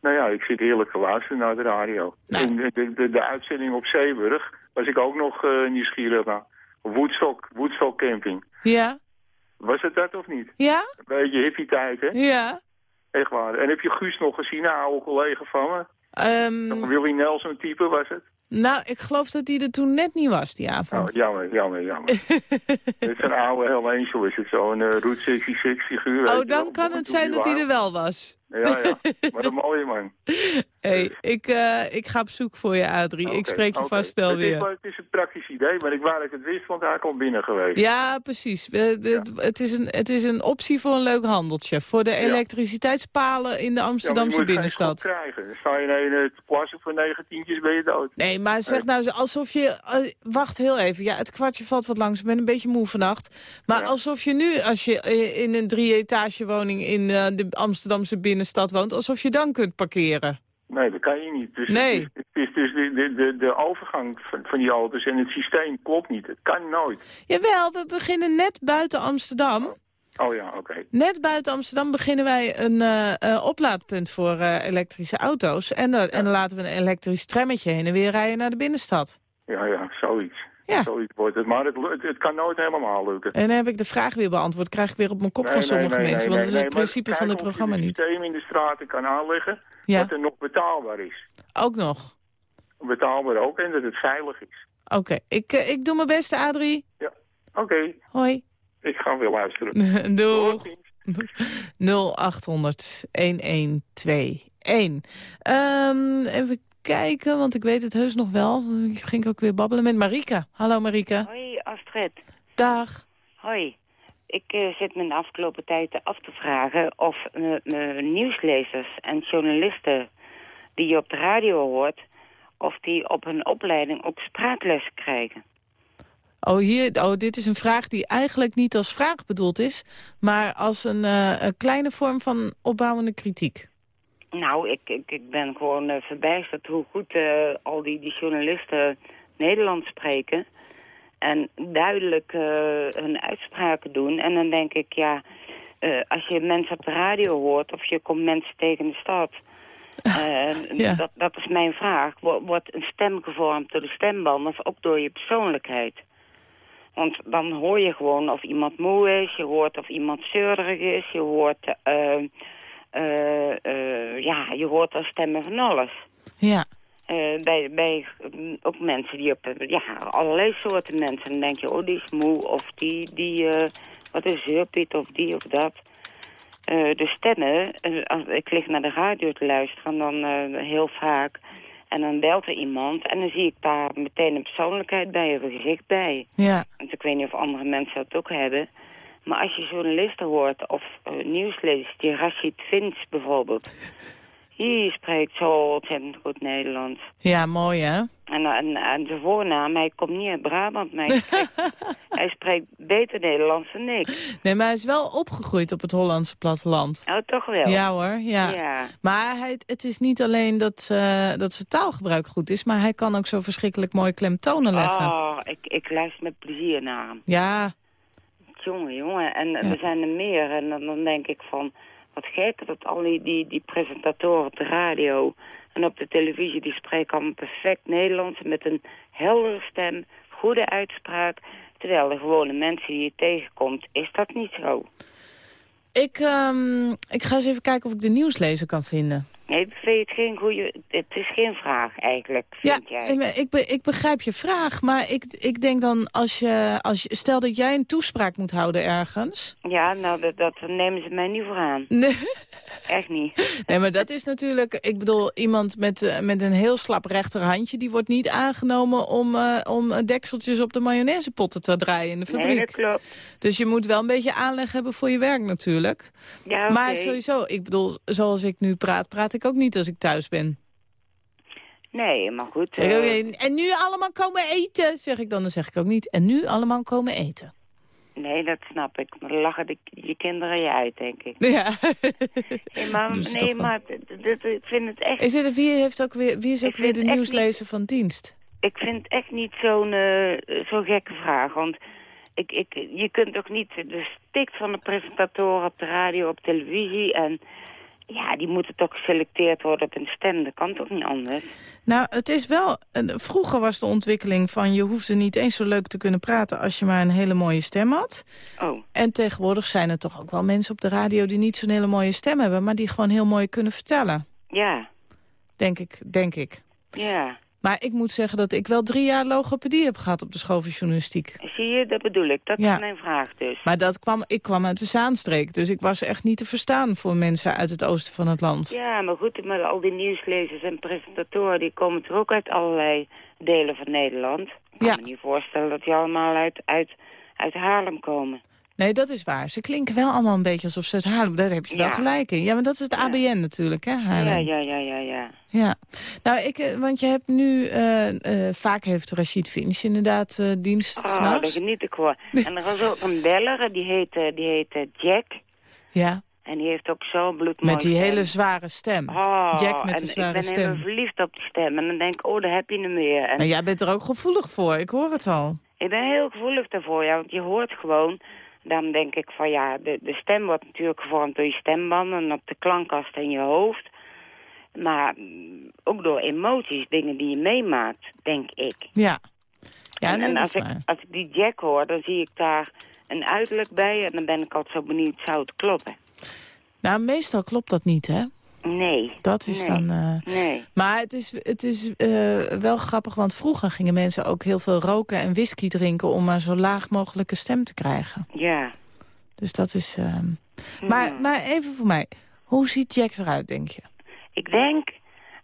nou ja, ik zit heerlijk te luisteren naar de radio. Nou. En de, de, de, de uitzending op Zeeburg was ik ook nog eh, nieuwsgierig naar. Woodstock, Woodstock Camping. Ja? Was het dat of niet? Ja? Een beetje hippie tijd, hè? Ja? Echt waar. En heb je Guus nog gezien, een oude collega van me? Ehm, Willy Nelson type was het? nou, ik geloof dat die er toen net niet was, die Oh, avond. jammer, jammer, jammer. het is een oude Hell Angel, is het zo. Een uh, Route 66 figuur. oh, dan kan het zijn dat hij er wel was. Ja, ja. Maar een mooie man. hey, ik, eh, ik ga op zoek voor je, Adrie. ik spreek je vast wel het Is, weer. het is een praktisch idee, maar ik dat ik het wist, want hij komt binnen geweest. Ja, precies. Eh, Het, het, is een, het is een optie voor een leuk handeltje. Voor de elektriciteitspalen in de Ja, Amsterdamse je moet binnenstad. schok krijgen. Dan sta je in een te plassen voor negentientjes, ben je dood. Nee, maar zeg nou alsof je... eh, wacht heel even. Ja, het kwartje valt wat langs. Ik ben een beetje moe vannacht. Maar Ja. alsof je nu, als je eh, in een drie-etage woning in eh, de Amsterdamse binnenstad woont... alsof je dan kunt parkeren. Nee, dat kan je niet. Dus Nee. Het is, het is dus de, de, de, de overgang van, van die auto's en het systeem klopt niet. Het kan nooit. Jawel, we beginnen net buiten Amsterdam. Oh ja, oké. Net buiten Amsterdam beginnen wij een eh, eh, oplaadpunt voor eh, elektrische auto's. En, dan- en dan laten we een elektrisch trammetje heen en weer rijden naar de binnenstad. Ja, ja, zoiets. Ja. Zoiets wordt het. Maar het, het, het kan nooit helemaal lukken. En dan heb ik de vraag weer beantwoord. Krijg ik weer op mijn kop van sommige mensen. want dat is het principe van dit programma niet. een systeem in de straten kan aanleggen Ja. dat er nog betaalbaar is. Ook nog. Betaalbaar ook en dat het veilig is. Oké, ik, eh, ik doe mijn beste, Adrie. Ja, oké. Hoi. Ik ga weer luisteren. Doeg. 0800 1121. Ehm, even kijken, want ik weet het heus nog wel. Ik ging ook weer babbelen met Marika. Hallo Marika. Hoi Astrid. Dag. Hoi. Ik eh, zit me de afgelopen tijd af te vragen of eh, nieuwslezers en journalisten die je op de radio hoort, of die op hun opleiding ook spraakles krijgen. Oh, hier, oh, dit is een vraag die eigenlijk niet als vraag bedoeld is... maar als een, eh, een kleine vorm van opbouwende kritiek. Nou, ik, ik, ik ben gewoon eh, verbijsterd hoe goed eh, al die, die journalisten Nederlands spreken. En duidelijk eh, hun uitspraken doen. En dan denk ik, ja, als je mensen op de radio hoort of je komt mensen tegen in de stad... Ja. dat, dat is mijn vraag. Wo- Wordt een stem gevormd door de stemband of ook door je persoonlijkheid? Want dan hoor je gewoon of iemand moe is, je hoort of iemand zeurig is, je hoort, eh, ja, je hoort al stemmen van alles. Ja. Eh, bij bij mm, ook mensen die op, eh, ja, allerlei soorten mensen. Dan denk je, oh, die is moe, of die, die eh, wat is zeurpiet, of die of dat. Eh, de stemmen, eh, als ik lig naar de radio te luisteren, dan eh, heel vaak. En dan belt er iemand en dan zie ik daar meteen een persoonlijkheid bij, of een gezicht bij. Ja. Want ik weet niet of andere mensen dat ook hebben. Maar als je journalisten hoort, of nieuwslezers, die Rashid Vins bijvoorbeeld... Die spreekt zo ontzettend goed Nederlands. Ja, mooi hè? En, en, en zijn voornaam, hij komt niet uit Brabant, maar hij spreekt, hij spreekt beter Nederlands dan ik. Nee, maar hij is wel opgegroeid op het Hollandse platteland. Oh, toch wel? Ja hoor, ja. Ja. Maar hij, het is niet alleen dat, eh, dat zijn taalgebruik goed is... maar hij kan ook zo verschrikkelijk mooi klemtonen leggen. Oh, ik, ik luister met plezier naar hem. Ja, Jongen, jongen. En er zijn er meer. En dan, dan denk ik van, wat gek dat al die, die, die presentatoren op de radio en op de televisie... die spreken allemaal perfect Nederlands met een heldere stem, goede uitspraak... Terwijl de gewone mensen die je tegenkomt, is dat niet zo. ik, ehm, ik ga eens even kijken of ik de nieuwslezer kan vinden. Nee, ik vind het geen goede... Het is geen vraag eigenlijk, Ja, vind jij. ik, ik, be- ik begrijp je vraag, maar ik, ik denk dan als je, als je... Stel dat jij een toespraak moet houden ergens. Ja, nou, dat, dat nemen ze mij niet voor aan. Nee. Echt niet. Nee, maar dat is natuurlijk... Ik bedoel, iemand met, eh, met een heel slap rechterhandje... die wordt niet aangenomen om, eh, om dekseltjes op de mayonaisepotten te draaien in de fabriek. Nee, dat klopt. Dus je moet wel een beetje aanleg hebben voor je werk natuurlijk. Ja, oké. Maar sowieso, ik bedoel, zoals ik nu praat, praat ik ook niet als ik thuis ben. Nee, maar goed. Zeg ik eh, ook en nu allemaal komen eten, zeg ik dan. Dan zeg ik ook niet, en nu allemaal komen eten. Nee, dat snap ik. Maar dan lachen de, je kinderen je uit, denk ik. Ja. Nee, maar, Dus nee, maar ik vind het echt... Is het, wie, heeft ook weer, wie is ook Ik weer de nieuwslezer van dienst? Ik vind het echt niet zo'n eh, zo'n gekke vraag. Want ik, ik, je kunt ook niet de stikt van de presentatoren op de radio, op televisie. En ja, die moeten toch geselecteerd worden op een stem. Dat kan toch niet anders? Nou, het is wel... Vroeger was de ontwikkeling van je hoefde niet eens zo leuk te kunnen praten... als je maar een hele mooie stem had. Oh, En tegenwoordig zijn er toch ook wel mensen op de radio... die niet zo'n hele mooie stem hebben... maar die gewoon heel mooi kunnen vertellen. ja, Denk ik, denk ik. ja. Maar ik moet zeggen dat ik wel drie jaar logopedie heb gehad op de school van journalistiek. Zie je, dat bedoel ik. Dat Ja. is mijn vraag dus. Maar dat kwam, ik kwam uit de Zaanstreek, dus ik was echt niet te verstaan voor mensen uit het oosten van het land. Ja, maar goed, maar al die nieuwslezers en presentatoren... die komen toch ook uit allerlei delen van Nederland. Ik kan Ja. me niet voorstellen dat die allemaal uit, uit, uit Haarlem komen. Nee, dat is waar. Ze klinken wel allemaal een beetje alsof ze het Haarlem... Daar heb je wel gelijk in. Ja, maar dat is het ABN natuurlijk, hè, Haarlem. Ja, ja, ja, ja, ja. Ja. Nou, ik, eh, want je hebt nu... eh, eh, vaak heeft Rachid Finch inderdaad dienst Oh, daar s'nachts. geniet ik hoor. En er was ook een beller, die heet, eh, die heet Jack. Ja, En die heeft ook zo'n bloedmooi met die stem. hele zware stem. Oh, Jack met de zware ik ben stem. helemaal verliefd op die stem. En dan denk ik, oh, daar heb je hem weer. En Maar jij bent er ook gevoelig voor, ik hoor het al. ik ben heel gevoelig daarvoor, ja. Want je hoort gewoon... Dan denk ik van ja, de, de stem wordt natuurlijk gevormd door je stembanden... en op de klankkast in je hoofd. Maar mm, ook door emoties, dingen die je meemaakt, denk ik. Ja. Ja, en en als, ik, als ik die Jack hoor, dan zie ik daar een uiterlijk bij... en dan ben ik altijd zo benieuwd, zou het kloppen? Nou, meestal klopt dat niet, hè? Nee. Dat is nee. dan... eh, Nee. Maar het is, het is eh, wel grappig, want vroeger gingen mensen ook heel veel roken en whisky drinken... om maar zo laag mogelijke stem te krijgen. Ja. Dus dat is... ehm, Maar, Hmm. maar even voor mij, hoe ziet Jack eruit, denk je? Ik denk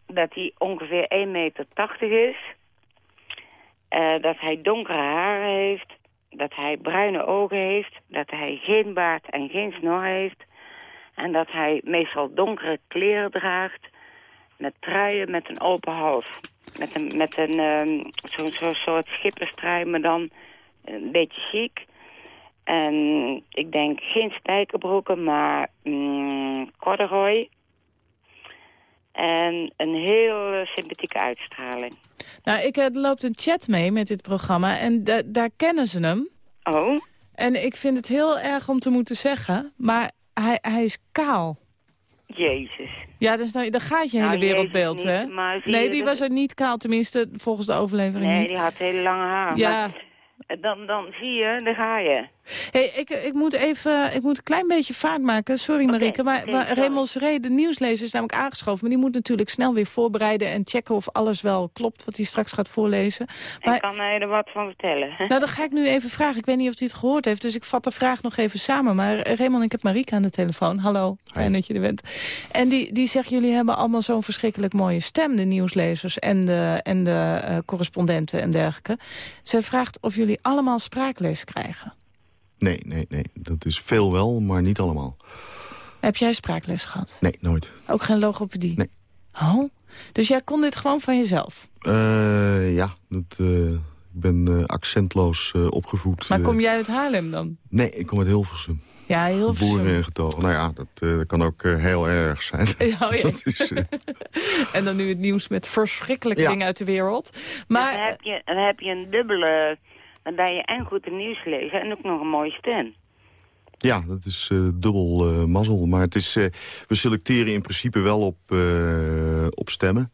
dat hij ongeveer 1,80 meter is. Eh, dat hij donkere haren heeft. Dat hij bruine ogen heeft. Dat hij geen baard en geen snor heeft. En dat hij meestal donkere kleren draagt. Met truien met een open hals. Met een, met een ehm, zo'n zo soort schipperstrui, maar dan een beetje chic. En ik denk geen spijkerbroeken, maar mm, corduroy. En een heel eh, sympathieke uitstraling. Nou, ik, er loopt een chat mee met dit programma en da- daar kennen ze hem. Oh? En ik vind het heel erg om te moeten zeggen, maar hij, hij is kaal. Jezus. Ja, dus nou, dan gaat je Nou, hele wereldbeeld, niet, hè? Nee, die was er niet kaal, tenminste volgens de overlevering Nee, niet. die had hele lange haar. Ja. Eh, dan, dan zie je, daar ga je. Hey, ik, ik, moet even, ik moet een klein beetje vaart maken. Sorry Marieke, maar, oké, maar. Raymond Seré, de nieuwslezer, is namelijk aangeschoven. Maar die moet natuurlijk snel weer voorbereiden en checken of alles wel klopt wat hij straks gaat voorlezen. En Maar, kan hij er wat van vertellen? nou, dan ga ik nu even vragen. Ik weet niet of hij het gehoord heeft, dus ik vat de vraag nog even samen. Maar eh, Raymond, ik heb Marieke aan de telefoon. Hallo, fijn dat je er bent. En die, die zegt, jullie hebben allemaal zo'n verschrikkelijk mooie stem, de nieuwslezers en de, en de eh, correspondenten en dergelijke. Zij vraagt of jullie allemaal spraakles krijgen. Nee, nee, nee. Dat is veel wel, maar niet allemaal. Heb jij spraakles gehad? Nee, nooit. Ook geen logopedie? Nee. Oh, dus jij kon dit gewoon van jezelf? Eh, ja, dat, eh, ik ben eh, accentloos eh, opgevoed. Maar kom jij uit Haarlem dan? Nee, ik kom uit Hilversum. Ja, heel Boeren en getogen. Nou ja, dat, eh, dat kan ook heel erg zijn. Ja, oh ja. Dat is, En dan nu het nieuws met verschrikkelijke Ja. dingen uit de wereld. Maar dan, heb je, dan heb je een dubbele... Ben je en goed in nieuws lezen en ook nog een mooie stem. ja, dat is eh, dubbel eh, mazzel. Maar het is, eh, we selecteren in principe wel op, op stemmen.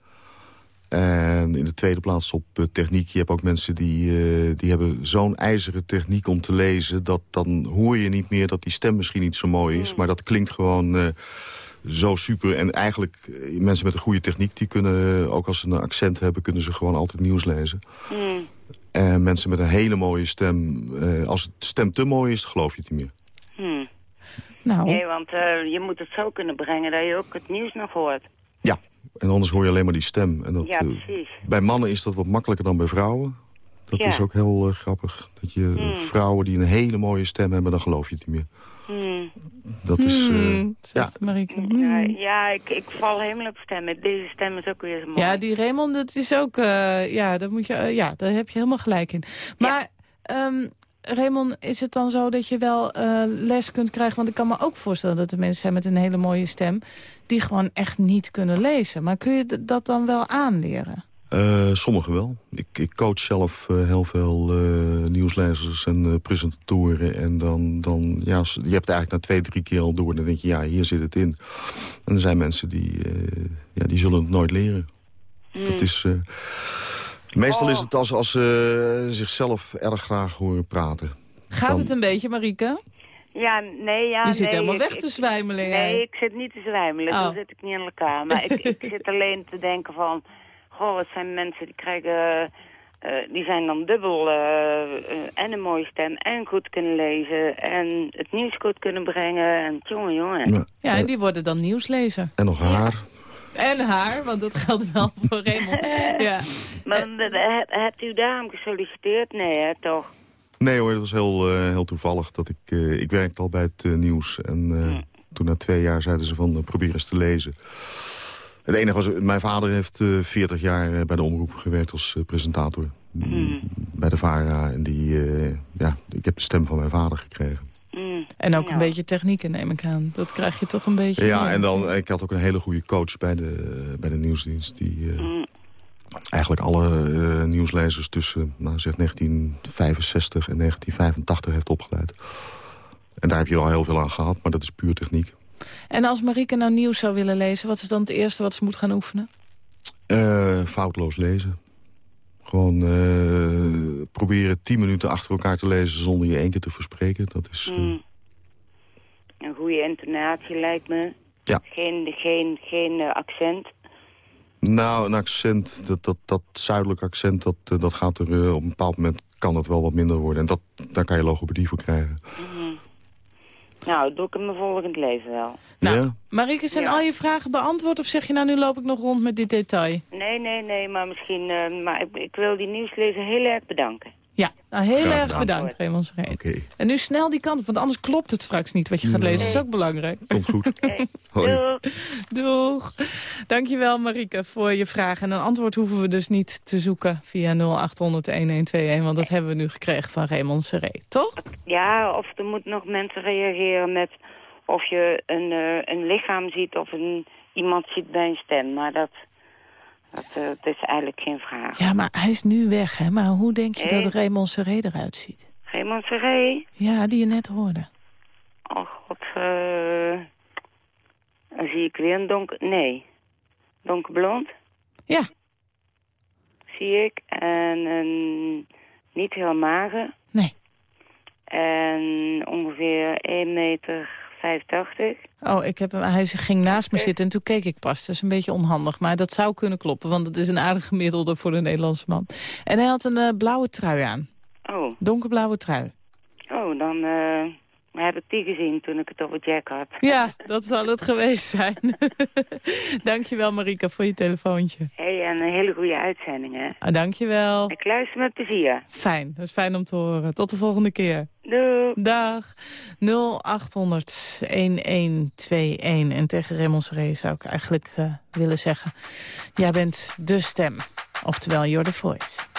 En in de tweede plaats op techniek. Je hebt ook mensen die, die hebben zo'n ijzeren techniek om te lezen... dat dan hoor je niet meer dat die stem misschien niet zo mooi is. Maar dat klinkt gewoon zo super. En eigenlijk, mensen met een goede techniek... die kunnen, ook als ze een accent hebben... kunnen ze gewoon altijd nieuws lezen. Hmm. En mensen met een hele mooie stem... eh, als het stem te mooi is, geloof je het niet meer. Hmm. nou, Nee, want eh, je moet het zo kunnen brengen dat je ook het nieuws nog hoort. Ja, en anders hoor je alleen maar die stem. En dat, Ja, eh, precies. bij mannen is dat wat makkelijker dan bij vrouwen. Dat Ja. is ook heel eh, grappig. Dat je eh, Hmm. vrouwen die een hele mooie stem hebben, dan geloof je het niet meer. Hmm. Dat is... eh, hmm, ja. zegt Marieke. Ja, Hmm. ja ik, ik val helemaal op stemmen. Deze stem is ook weer zo mooi. Ja, die Raymond, dat is ook... eh, ja, dat moet je, eh, ja, daar heb je helemaal gelijk in. Maar ehm, Raymond, is het dan zo dat je wel eh, les kunt krijgen? Want ik kan me ook voorstellen dat er mensen zijn met een hele mooie stem... die gewoon echt niet kunnen lezen. Maar kun je dat dan wel aanleren? Eh, sommigen wel. Ik, ik coach zelf eh, heel veel eh, nieuwslezers en eh, presentatoren. En dan, dan ja, je hebt het eigenlijk na twee, drie keer al door. Dan denk je, ja, hier zit het in. En er zijn mensen die, eh, ja, die zullen het nooit leren. Dat is... eh, meestal is Oh. het als, als ze zichzelf erg graag horen praten. Gaat Dan- het een beetje, Marieke? Ja, nee, ja, je zit nee, helemaal ik- weg ik- te zwijmelen. Nee, ik zit niet te zwijmelen. Oh. Zo zit ik niet in elkaar. Maar ik, ik zit alleen te denken van... Goh, het zijn mensen die krijgen... eh, die zijn dan dubbel eh, eh, en een mooie stem en goed kunnen lezen en het nieuws goed kunnen brengen. En jongen, jongen. Ja, Ja, en die worden dan nieuwslezer. En nog haar. En haar, want dat geldt wel voor Raymond. Ja. Maar he- hebt u daarom gesolliciteerd? Nee, hè, toch? Nee hoor, het was heel, eh, heel toevallig. dat Ik, eh, ik werkte al bij het nieuws. En eh, toen na twee jaar zeiden ze van, probeer eens te lezen. Het enige was, mijn vader heeft eh 40 jaar eh, bij de omroep gewerkt als eh, presentator. Hmm. Bij de VARA. En die, eh, ja, ik heb de stem van mijn vader gekregen. Mm. En ook Ja. een beetje technieken, neem ik aan. Dat krijg je toch een beetje... Ja, mee. en dan, ik had ook een hele goede coach bij de, bij de nieuwsdienst. Die eh, Mm. eigenlijk alle eh, nieuwslezers tussen nou, zeg 1965 en 1985 heeft opgeleid. En daar heb je al heel veel aan gehad, maar dat is puur techniek. En als Marieke nou nieuws zou willen lezen... wat is dan het eerste wat ze moet gaan oefenen? Eh, foutloos lezen. Gewoon eh, proberen tien minuten achter elkaar te lezen zonder je één keer te verspreken. Dat is... eh, Mm. Een goede intonatie lijkt me. Ja. Geen, geen, geen accent. Nou, een accent, dat, dat, dat zuidelijk accent, dat, dat gaat er op een bepaald moment kan het wel wat minder worden. En dat, daar kan je logopedie voor krijgen. Mhm. Nou, doe ik in mijn volgend leven wel. Nou, Ja? Marieke, zijn Ja. al je vragen beantwoord? Of zeg je nou, nu loop ik nog rond met dit detail? Nee, nee, nee, maar misschien... eh, maar ik, ik wil die nieuwslezer heel erg bedanken. Ja, nou, heel Graag erg gedaan. bedankt, Raymond. Oké, En nu snel die kant op, want anders klopt het straks niet wat je gaat lezen. Dat is ook belangrijk. komt goed. Hoi. Doeg. Doeg. Dankjewel, Marieke, voor je vraag. En een antwoord hoeven we dus niet te zoeken via 0800-1121... want dat hebben we nu gekregen van Raymond Seré, toch? Ja, of er moeten nog mensen reageren met... of je een, eh, een lichaam ziet of een, iemand ziet bij een stem. Maar dat, dat, eh, dat is eigenlijk geen vraag. Ja, maar hij is nu weg, hè? Maar hoe denk je Hey. dat Raymond Seré eruit ziet? Geen Seré? Ja, die je net hoorde. Oh god, Dan zie ik weer een donker... Nee. Donkerblond. Ja. Zie ik. En een niet heel mager. Nee. En ongeveer 1 meter 85. Oh, ik heb hem, hij ging naast me zitten en toen keek ik pas. Dat is een beetje onhandig, maar dat zou kunnen kloppen... want het is een aardig gemiddelde voor een Nederlandse man. En hij had een eh, blauwe trui aan. Oh. Donkerblauwe trui. Oh, dan eh, heb ik die gezien toen ik het over Jack had. Ja, dat zal het geweest zijn. Dankjewel Marika voor je telefoontje. hey, en een hele goede uitzending, hè? Ah, dankjewel. Ik luister met plezier. Fijn, dat is fijn om te horen. Tot de volgende keer. Doei. Dag. 0800 1121. En tegen Raymond Seré zou ik eigenlijk uh, willen zeggen... jij bent de stem. Oftewel, you're the voice.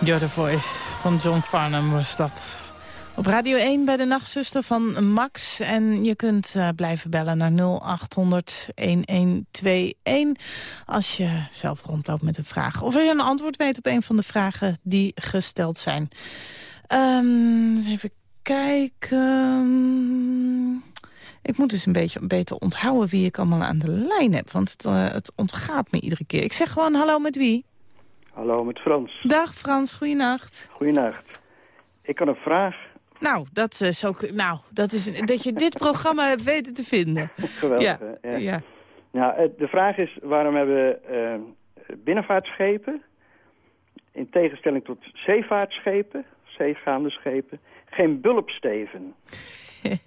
You're the Voice van John Farnham was dat. Op Radio 1 bij de nachtzuster van Max. En je kunt uh, blijven bellen naar 0800-1121 als je zelf rondloopt met een vraag. Of als je een antwoord weet op een van de vragen die gesteld zijn. Um, eens even kijken... Ik moet dus een beetje beter onthouden wie ik allemaal aan de lijn heb. Want het, uh, het ontgaat me iedere keer. Ik zeg gewoon hallo met wie? Hallo, met Frans. Dag Frans, goeienacht. Goeienacht. Ik had een vraag. Nou, dat is ook, nou, dat is dat je dit programma hebt weten te vinden. Geweldig, ja, ja. ja. Nou, de vraag is, waarom hebben uh, binnenvaartschepen... in tegenstelling tot zeevaartschepen, zeegaande schepen... geen bulpsteven?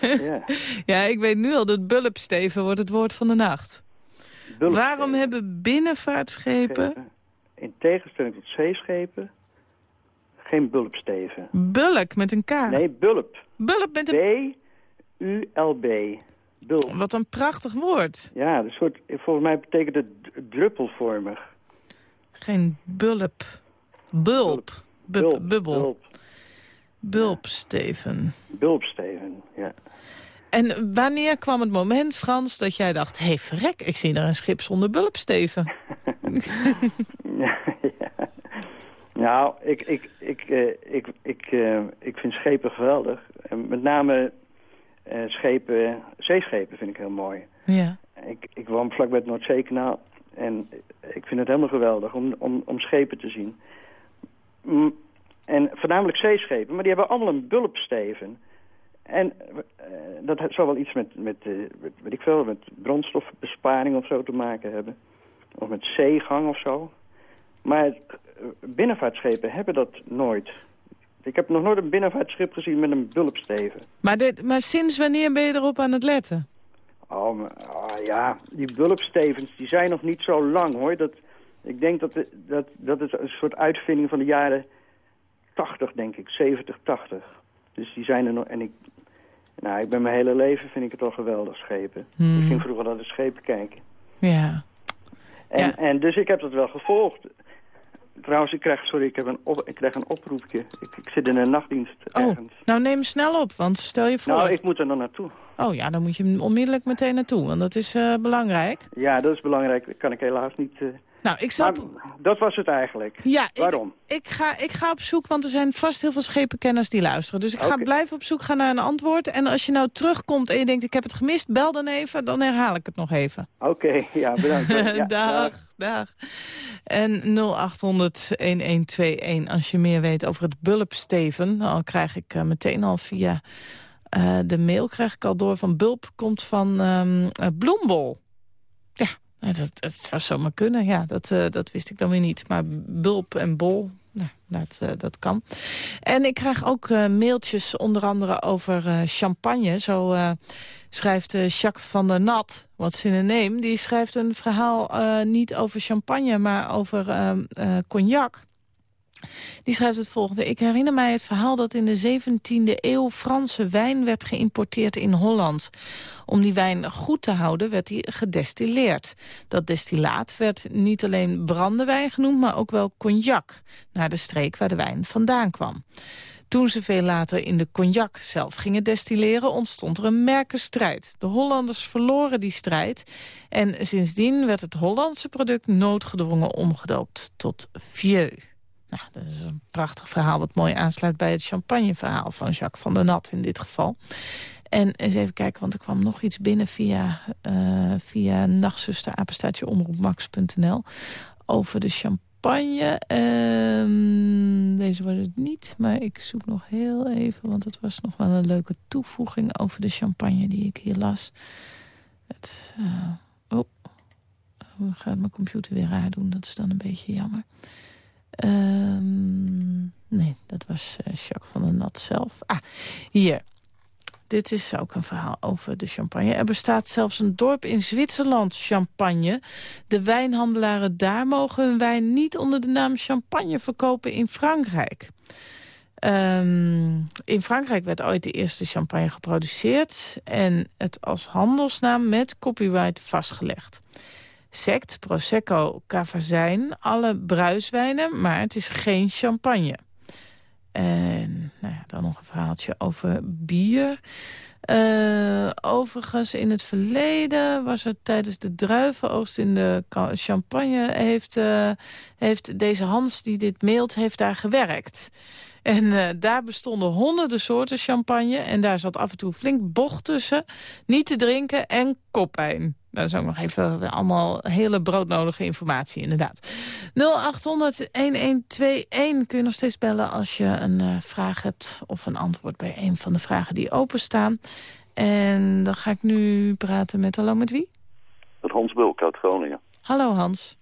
ja. ja, ik weet nu al dat bulpsteven wordt het woord van de nacht. Waarom hebben binnenvaartschepen... Schepen, in tegenstelling tot zeeschepen... geen bulpsteven? Bulk met een K? Nee, bulp. Bulp met een... B-U-L-B. Bulp. Wat een prachtig woord. Ja, een soort, volgens mij betekent het druppelvormig. Geen bulp. Bulp. Bulp. Bubbel. Bulp. Bulpsteven. Bulpsteven, ja. En wanneer kwam het moment, Frans, dat jij dacht... hé, hey, verrek, ik zie daar een schip zonder bulpsteven. ja, ja. Nou, ik, ik, ik, uh, ik, ik, uh, ik vind schepen geweldig. Met name uh, schepen, zeeschepen vind ik heel mooi. Ja. Ik, ik woon vlakbij het Noordzeekanaal. En ik vind het helemaal geweldig om, om, om schepen te zien. Mm, en voornamelijk zeeschepen, maar die hebben allemaal een bulpsteven. En uh, dat zal wel iets met, met, uh, met, weet ik veel, met brandstofbesparing of zo te maken hebben. Of met zeegang of zo. Maar uh, binnenvaartschepen hebben dat nooit. Ik heb nog nooit een binnenvaartschip gezien met een bulpsteven. Maar, dit, maar sinds wanneer ben je erop aan het letten? Oh, maar, oh, ja, die bulpstevens die zijn nog niet zo lang hoor. Dat, ik denk dat, dat, dat het een soort uitvinding van de jaren 80 denk ik, 70, 80. Dus die zijn er nog, en ik, nou, ik ben mijn hele leven vind ik het al geweldig, schepen. Hmm. Ik ging vroeger naar de schepen kijken. Ja. En, Ja. en dus ik heb dat wel gevolgd. Trouwens, ik krijg, sorry, ik, heb een op, ik krijg een oproepje. Ik, ik zit in een nachtdienst Oh, ergens. nou neem snel op, want stel je voor... Nou, ik moet er dan naartoe. Oh ja, dan moet je onmiddellijk meteen naartoe, want dat is eh, belangrijk. Ja, dat is belangrijk. Dat kan ik helaas niet... eh, Nou, ik zal... Maar dat was het eigenlijk. Ja, Waarom? Ik ga, ik ga op zoek, want er zijn vast heel veel schepenkenners die luisteren. Dus ik ga blijven op zoek gaan naar een antwoord. En als je nou terugkomt en je denkt, ik heb het gemist, bel dan even. Dan herhaal ik het nog even. Oké, ja, bedankt. Ja, dag, dag. En 0800-1121 als je meer weet over het bulpsteven. Al krijg ik eh, meteen al via eh, de mail krijg ik al door van bulp komt van eh, bloembol. Ja, nou, dat, dat zou zomaar kunnen. Ja, dat, eh, dat wist ik dan weer niet. Maar bulp en bol, nou, dat, dat kan. En ik krijg ook mailtjes onder andere over champagne. Zo schrijft Jacques van der Nat, wat zin in neem. Die schrijft een verhaal niet over champagne, maar over ehm, eh, cognac. Die schrijft het volgende. Ik herinner mij het verhaal dat in de 17e eeuw Franse wijn werd geïmporteerd in Holland. Om die wijn goed te houden werd die gedestilleerd. Dat destillaat werd niet alleen brandewijn genoemd, maar ook wel cognac. Naar de streek waar de wijn vandaan kwam. Toen ze veel later in de cognac zelf gingen destilleren... ontstond er een merkenstrijd. De Hollanders verloren die strijd. En sindsdien werd het Hollandse product noodgedwongen omgedoopt tot Vieux. Nou, dat is een prachtig verhaal wat mooi aansluit bij het champagneverhaal van Jacques van der Nat in dit geval. En eens even kijken, want er kwam nog iets binnen via, uh, via nachtzusterapenstaatjeomroepmax.nl over de champagne. Um, deze wordt het niet, maar ik zoek nog heel even, want het was nog wel een leuke toevoeging over de champagne die ik hier las. Het, uh, oh, gaat mijn computer weer raar doen? Dat is dan een beetje jammer. Um, nee, dat was uh, Jacques van der Nat zelf. Ah, hier. Dit is ook een verhaal over de champagne. Er bestaat zelfs een dorp in Zwitserland, Champagne. De wijnhandelaren daar mogen hun wijn niet onder de naam champagne verkopen in Frankrijk. Um, in Frankrijk werd ooit de eerste champagne geproduceerd... en het als handelsnaam met copyright vastgelegd. Sect, Prosecco, Cavazijn, alle bruiswijnen, maar het is geen champagne. En nou ja, dan nog een verhaaltje over bier. Uh, overigens, in het verleden was er tijdens de druivenoogst in de champagne... heeft, uh, heeft deze Hans die dit mailt, heeft daar gewerkt. En uh, daar bestonden honderden soorten champagne... en daar zat af en toe flink bocht tussen. Niet te drinken en koppijn. Dat is ook nog even allemaal hele broodnodige informatie, inderdaad. 0800-1121 kun je nog steeds bellen als je een uh, vraag hebt... of een antwoord bij een van de vragen die openstaan. En dan ga ik nu praten met, hallo, met wie? Met Hans Bulk uit Groningen. Hallo Hans.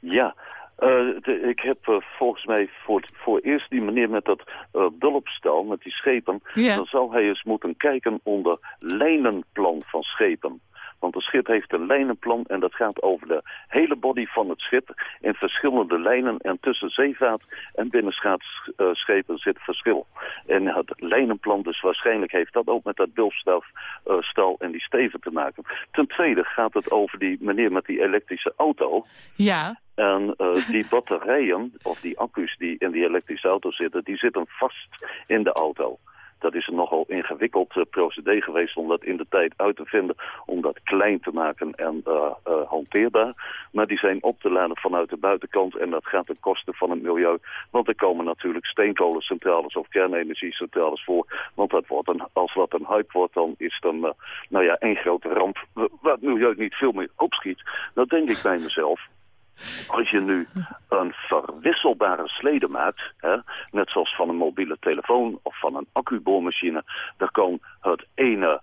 Ja, uh, de, ik heb uh, volgens mij voor, voor eerst die meneer met dat uh, met die schepen... Ja. dan zou hij eens moeten kijken onder lijnenplan van schepen. Want een schip heeft een lijnenplan en dat gaat over de hele body van het schip in verschillende lijnen. En tussen zeevaart en binnenschaatsschepen zit verschil. En het lijnenplan, dus waarschijnlijk heeft dat ook met dat bulpstal uh, stal en die steven te maken. Ten tweede gaat het over die meneer met die elektrische auto. Ja. En uh, die batterijen, of die accu's die in die elektrische auto zitten, die zitten vast in de auto. Dat is een nogal ingewikkeld uh, procedé geweest om dat in de tijd uit te vinden, om dat klein te maken en uh, uh, hanteerbaar. Maar die zijn op te laden vanuit de buitenkant en dat gaat ten koste van het milieu. Want er komen natuurlijk steenkolencentrales of kernenergiecentrales voor. Want dat wordt een, als wat een hype wordt, dan is het een, nou ja, één grote ramp waar het milieu niet veel meer opschiet. Dan denk ik bij mezelf, als je nu een verwisselbare slede maakt, hè, net zoals van een mobiele telefoon of van een accuboormachine, dan kan het ene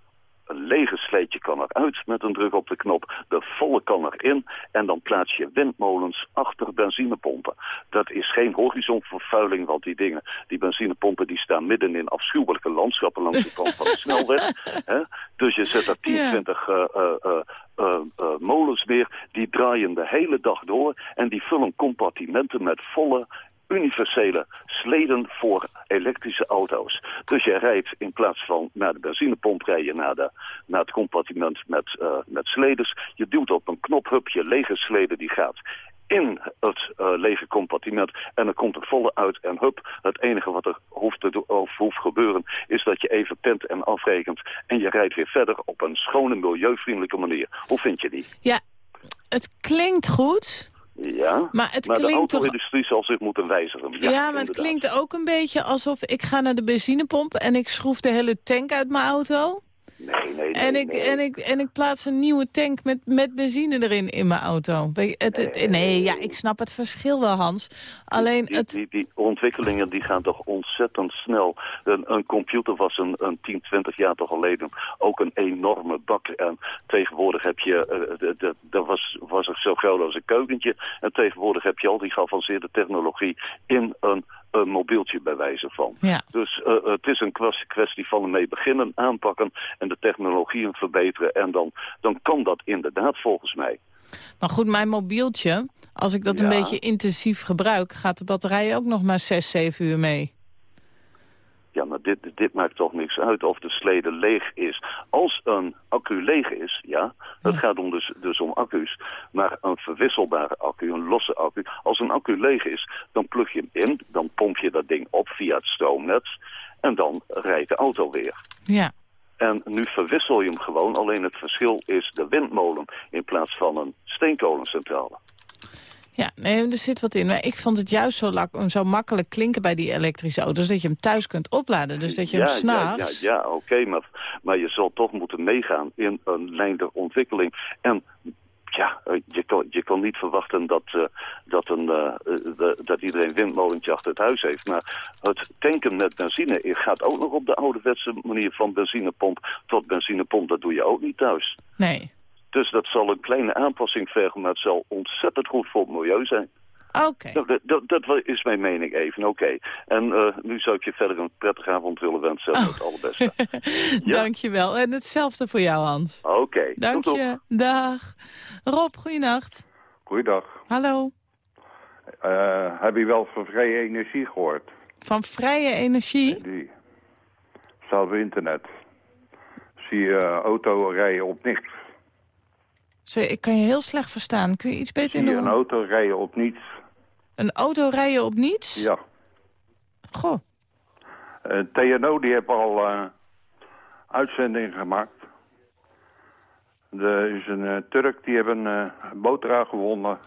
lege sleetje kan eruit met een druk op de knop, de volle kan erin en dan plaats je windmolens achter benzinepompen. Dat is geen horizonvervuiling, want die dingen, die benzinepompen die staan midden in afschuwelijke landschappen langs de kant van de snelweg. Hè. Dus je zet er 10, Ja. 20 uh, uh, uh, uh, uh, molens neer, die draaien de hele dag door en die vullen compartimenten met volle universele sleden voor elektrische auto's. Dus je rijdt in plaats van naar de benzinepomp rijden naar, de, naar het compartiment met, uh, met sledens. Je duwt op een knophup, je lege slede die gaat in het uh, lege compartiment en dan komt er volle uit en hup, het enige wat er hoeft te of hoeft gebeuren is dat je even pent en afrekent en je rijdt weer verder op een schone, milieuvriendelijke manier. Hoe vind je die? Ja, het klinkt goed. Ja, Maar het de klinkt toch- auto-industrie zal zich moeten wijzigen. Ja, Ja, maar het klinkt ook een beetje alsof ik ga naar de benzinepomp... en ik schroef de hele tank uit mijn auto. Nee, nee, nee. En ik, en, ik, en ik plaats een nieuwe tank met, met benzine erin in mijn auto. Het, het- nee, ja, ik snap het verschil wel, Hans. Alleen die, het... die, die ontwikkelingen die gaan toch ontzettend snel. Een, een computer was een, een 10, 20 jaar toch geleden ook een enorme bak. En tegenwoordig heb je, eh, de, de, dat was, was er zo groot als een keukentje. En tegenwoordig heb je al die geavanceerde technologie in een, een mobieltje bij wijze van. Ja. Dus eh, het is een kwestie, van ermee beginnen, aanpakken en de technologieën verbeteren. En dan, dan kan dat inderdaad volgens mij. Maar goed, mijn mobieltje, als ik dat een beetje intensief gebruik... gaat de batterij ook nog maar 6, 7 uur mee. Ja, maar dit, dit maakt toch niks uit of de slede leeg is. Als een accu leeg is, ja, het gaat om dus, dus om accu's, maar een verwisselbare accu, een losse accu. Als een accu leeg is, dan plug je hem in, dan pomp je dat ding op via het stroomnet en dan rijdt de auto weer. Ja. En nu verwissel je hem gewoon, alleen het verschil is de windmolen in plaats van een steenkolencentrale. Ja, nee, er zit wat in. Maar ik vond het juist zo, lak- zo makkelijk klinken bij die elektrische auto's... dat je hem thuis kunt opladen. Dus dat je ja, hem s'nachts... Ja, ja, ja oké, maar, maar je zal toch moeten meegaan in een lijn der ontwikkeling. En ja, eh, je kan, je kan niet verwachten dat, eh, dat, een, eh, de- dat iedereen een windmolentje achter het huis heeft. Maar het tanken met benzine gaat ook nog op de ouderwetse manier van benzinepomp tot benzinepomp. Dat doe je ook niet thuis. Nee. Dus dat zal een kleine aanpassing vergen, maar het zal ontzettend goed voor het milieu zijn. Oké. Dat, dat, dat, dat is mijn mening even, oké. En eh, nu zou ik je verder een prettige avond willen wensen. en Het allerbeste. Dank je wel. En hetzelfde voor jou, Hans. Oké. Dank tot op. je. Dag. Rob, goeienacht. Goeiedag. Hallo. Eh, heb je wel van vrije energie gehoord? Van vrije energie? Die op internet. Zie je auto rijden op niks. Sorry, ik kan je heel slecht verstaan. Kun je iets beter in je een auto rijden op niets. Een auto rijden op niets? Ja. Goh. Eh, TNO die heeft al eh uitzendingen gemaakt. Er is een eh, Turk die heeft een uh, boterham gewonnen.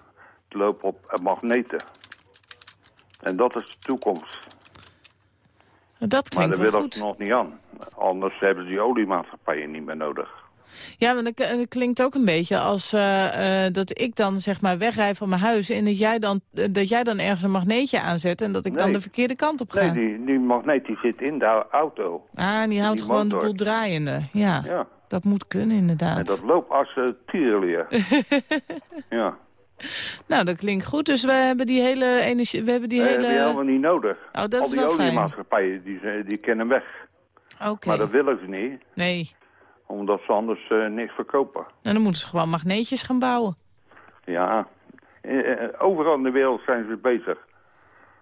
Te lopen op magneten. En dat is de toekomst. Dat Maar klinkt daar wel wil goed. ik nog niet aan. Anders hebben ze die oliemaatschappijen niet meer nodig. Ja, maar dat, dat klinkt ook een beetje als eh, eh, dat ik dan zeg maar wegrij van mijn huis... en dat jij dan, eh, dat jij dan ergens een magneetje aanzet... en dat ik dan de verkeerde kant op ga. Nee, die, die magneet die zit in de auto. Ah, en die houdt die gewoon de boel draaiende. Ja, Ja. dat moet kunnen inderdaad. En dat loopt als tierenleer. ja. Nou, dat klinkt goed. Dus we hebben die hele energie... We hebben die Die hele... je helemaal niet nodig. Oh, dat Al is die wel fijn. oliemaatschappijen, die, die kennen weg. Oké. Maar dat willen ze niet, Nee. Omdat ze anders eh, niks verkopen. Nou, dan moeten ze gewoon magneetjes gaan bouwen. Ja, Eh, eh, overal in de wereld zijn ze bezig.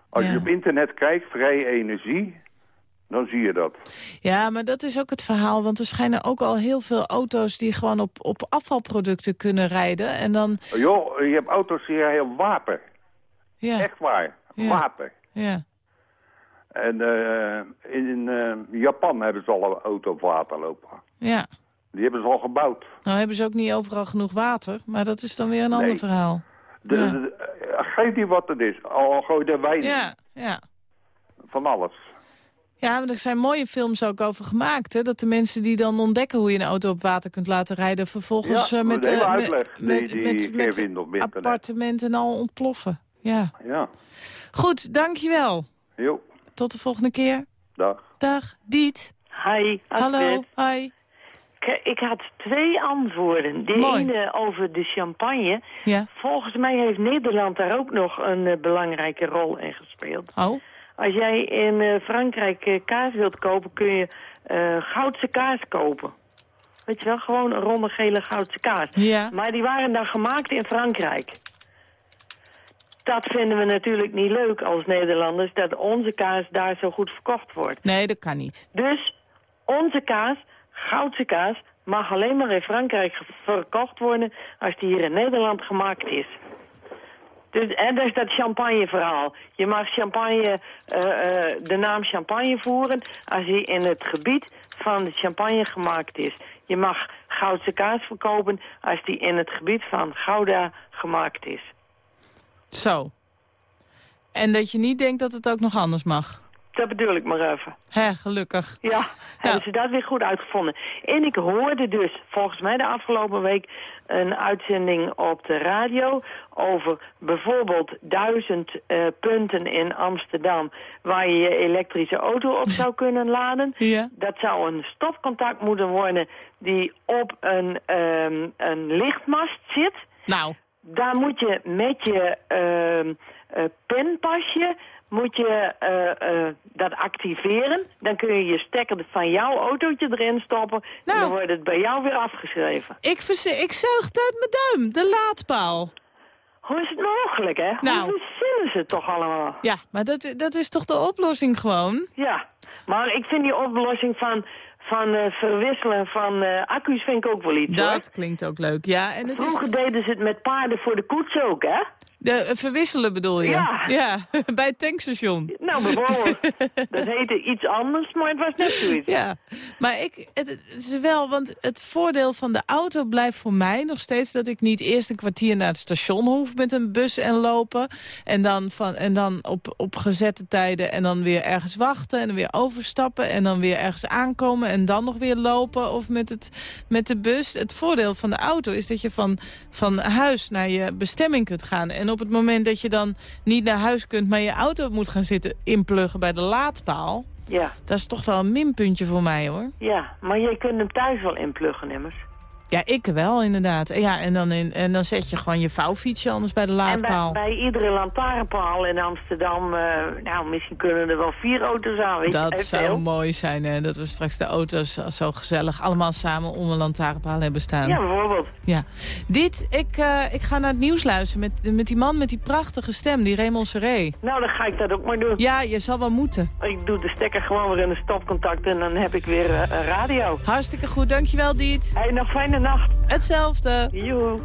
Als Ja. je op internet kijkt, vrije energie, dan zie je dat. Ja, maar dat is ook het verhaal. Want er schijnen ook al heel veel auto's die gewoon op, op afvalproducten kunnen rijden. En dan... Joh, je hebt auto's die rijden op water. Ja. Echt waar, Ja. water. Ja. En eh, in eh, Japan hebben ze al een auto op water lopen. Ja. Die hebben ze al gebouwd. Nou hebben ze ook niet overal genoeg water. Maar dat is dan weer een ander verhaal. De, Ja. de- geef die wat het is. Al gooi er wijn. Ja, ja. Van alles. Ja, maar er zijn mooie films ook over gemaakt. Hè? Dat de mensen die dan ontdekken hoe je een auto op water kunt laten rijden... vervolgens Ja, eh, met, met- uitleg die- met, die met, je met internet. appartementen en al ontploffen. Ja. Ja, Goed, dankjewel. jo, Tot de volgende keer. dag. Dag, Diet. Hi, Hallo, hi. Ik, ik had twee antwoorden. De Mooi. ene over de champagne. Ja. Volgens mij heeft Nederland daar ook nog een eh, belangrijke rol in gespeeld. Oh, Als jij in eh, Frankrijk eh, kaas wilt kopen, kun je eh, goudse kaas kopen. Weet je wel, gewoon een ronde gele goudse kaas. Ja. Maar die waren dan gemaakt in Frankrijk. Dat vinden we natuurlijk niet leuk als Nederlanders, dat onze kaas daar zo goed verkocht wordt. nee, dat kan niet. Dus onze kaas, goudse kaas, mag alleen maar in Frankrijk verkocht worden als die hier in Nederland gemaakt is. Dus, en dat is dat champagne-verhaal. Je mag champagne, eh, eh, de naam champagne voeren als die in het gebied van de champagne gemaakt is. Je mag goudse kaas verkopen als die in het gebied van Gouda gemaakt is. Zo. En dat je niet denkt dat het ook nog anders mag. Dat bedoel ik maar even. Hè, gelukkig. Ja, hebben ze dat weer goed uitgevonden. En ik hoorde dus volgens mij de afgelopen week een uitzending op de radio over bijvoorbeeld duizend eh, punten in Amsterdam waar je je elektrische auto op zou kunnen laden. Ja. Dat zou een stopcontact moeten worden die op een, ehm, een lichtmast zit. Nou, Daar moet je met je ehm eh, pinpasje moet je eh, eh, dat activeren. Dan kun je je stekker van jouw autootje erin stoppen. En dan wordt het bij jou weer afgeschreven. ik, ik zuig het uit mijn duim. De laadpaal. Hoe is het mogelijk, hè? Nou. Hoe verzinnen ze het toch allemaal? Ja, maar dat, dat is toch de oplossing gewoon? Ja, maar ik vind die oplossing van, van eh, verwisselen van eh, accu's vind ik ook wel iets, hoor. Dat klinkt ook leuk, ja. En het is... Vroeger deden ze het met paarden voor de koets ook, hè? De, eh, verwisselen bedoel je? Ja. Ja, bij het tankstation. Nou, bijvoorbeeld. dat heette iets anders, maar het was net zoiets. Ja, maar ik, het, het is wel, want het voordeel van de auto blijft voor mij nog steeds dat ik niet eerst een kwartier naar het station hoef met een bus en lopen. En dan, van, en dan op, op gezette tijden en dan weer ergens wachten en dan weer overstappen en dan weer ergens aankomen en dan nog weer lopen of met, het, met de bus. Het voordeel van de auto is dat je van, van huis naar je bestemming kunt gaan. En op het moment dat je dan niet naar huis kunt, maar je auto moet gaan zitten inpluggen bij de laadpaal. Ja, Dat is toch wel een minpuntje voor mij, hoor. ja, maar je kunt hem thuis wel inpluggen, immers. Ja, ik wel, inderdaad. Ja, en dan, in, en dan zet je gewoon je vouwfietsje anders bij de En bij, laadpaal. bij iedere lantaarnpaal in Amsterdam, eh, nou, misschien kunnen er wel vier auto's aan, weet. Dat zou mooi zijn, hè? Dat we straks de auto's zo gezellig allemaal samen om een lantaarnpaal hebben staan. Ja, bijvoorbeeld. Ja. Dit, ik, eh, ik ga naar het nieuws luisteren met, met die man met die prachtige stem, die Raymond Serré. Nou, dan ga ik dat ook maar doen. Ja, je zal wel moeten. Ik doe de stekker gewoon weer in de stopcontact en dan heb ik weer eh, radio. Hartstikke goed, dankjewel Diet. Hey, nog fijne nacht. Hetzelfde. Joe.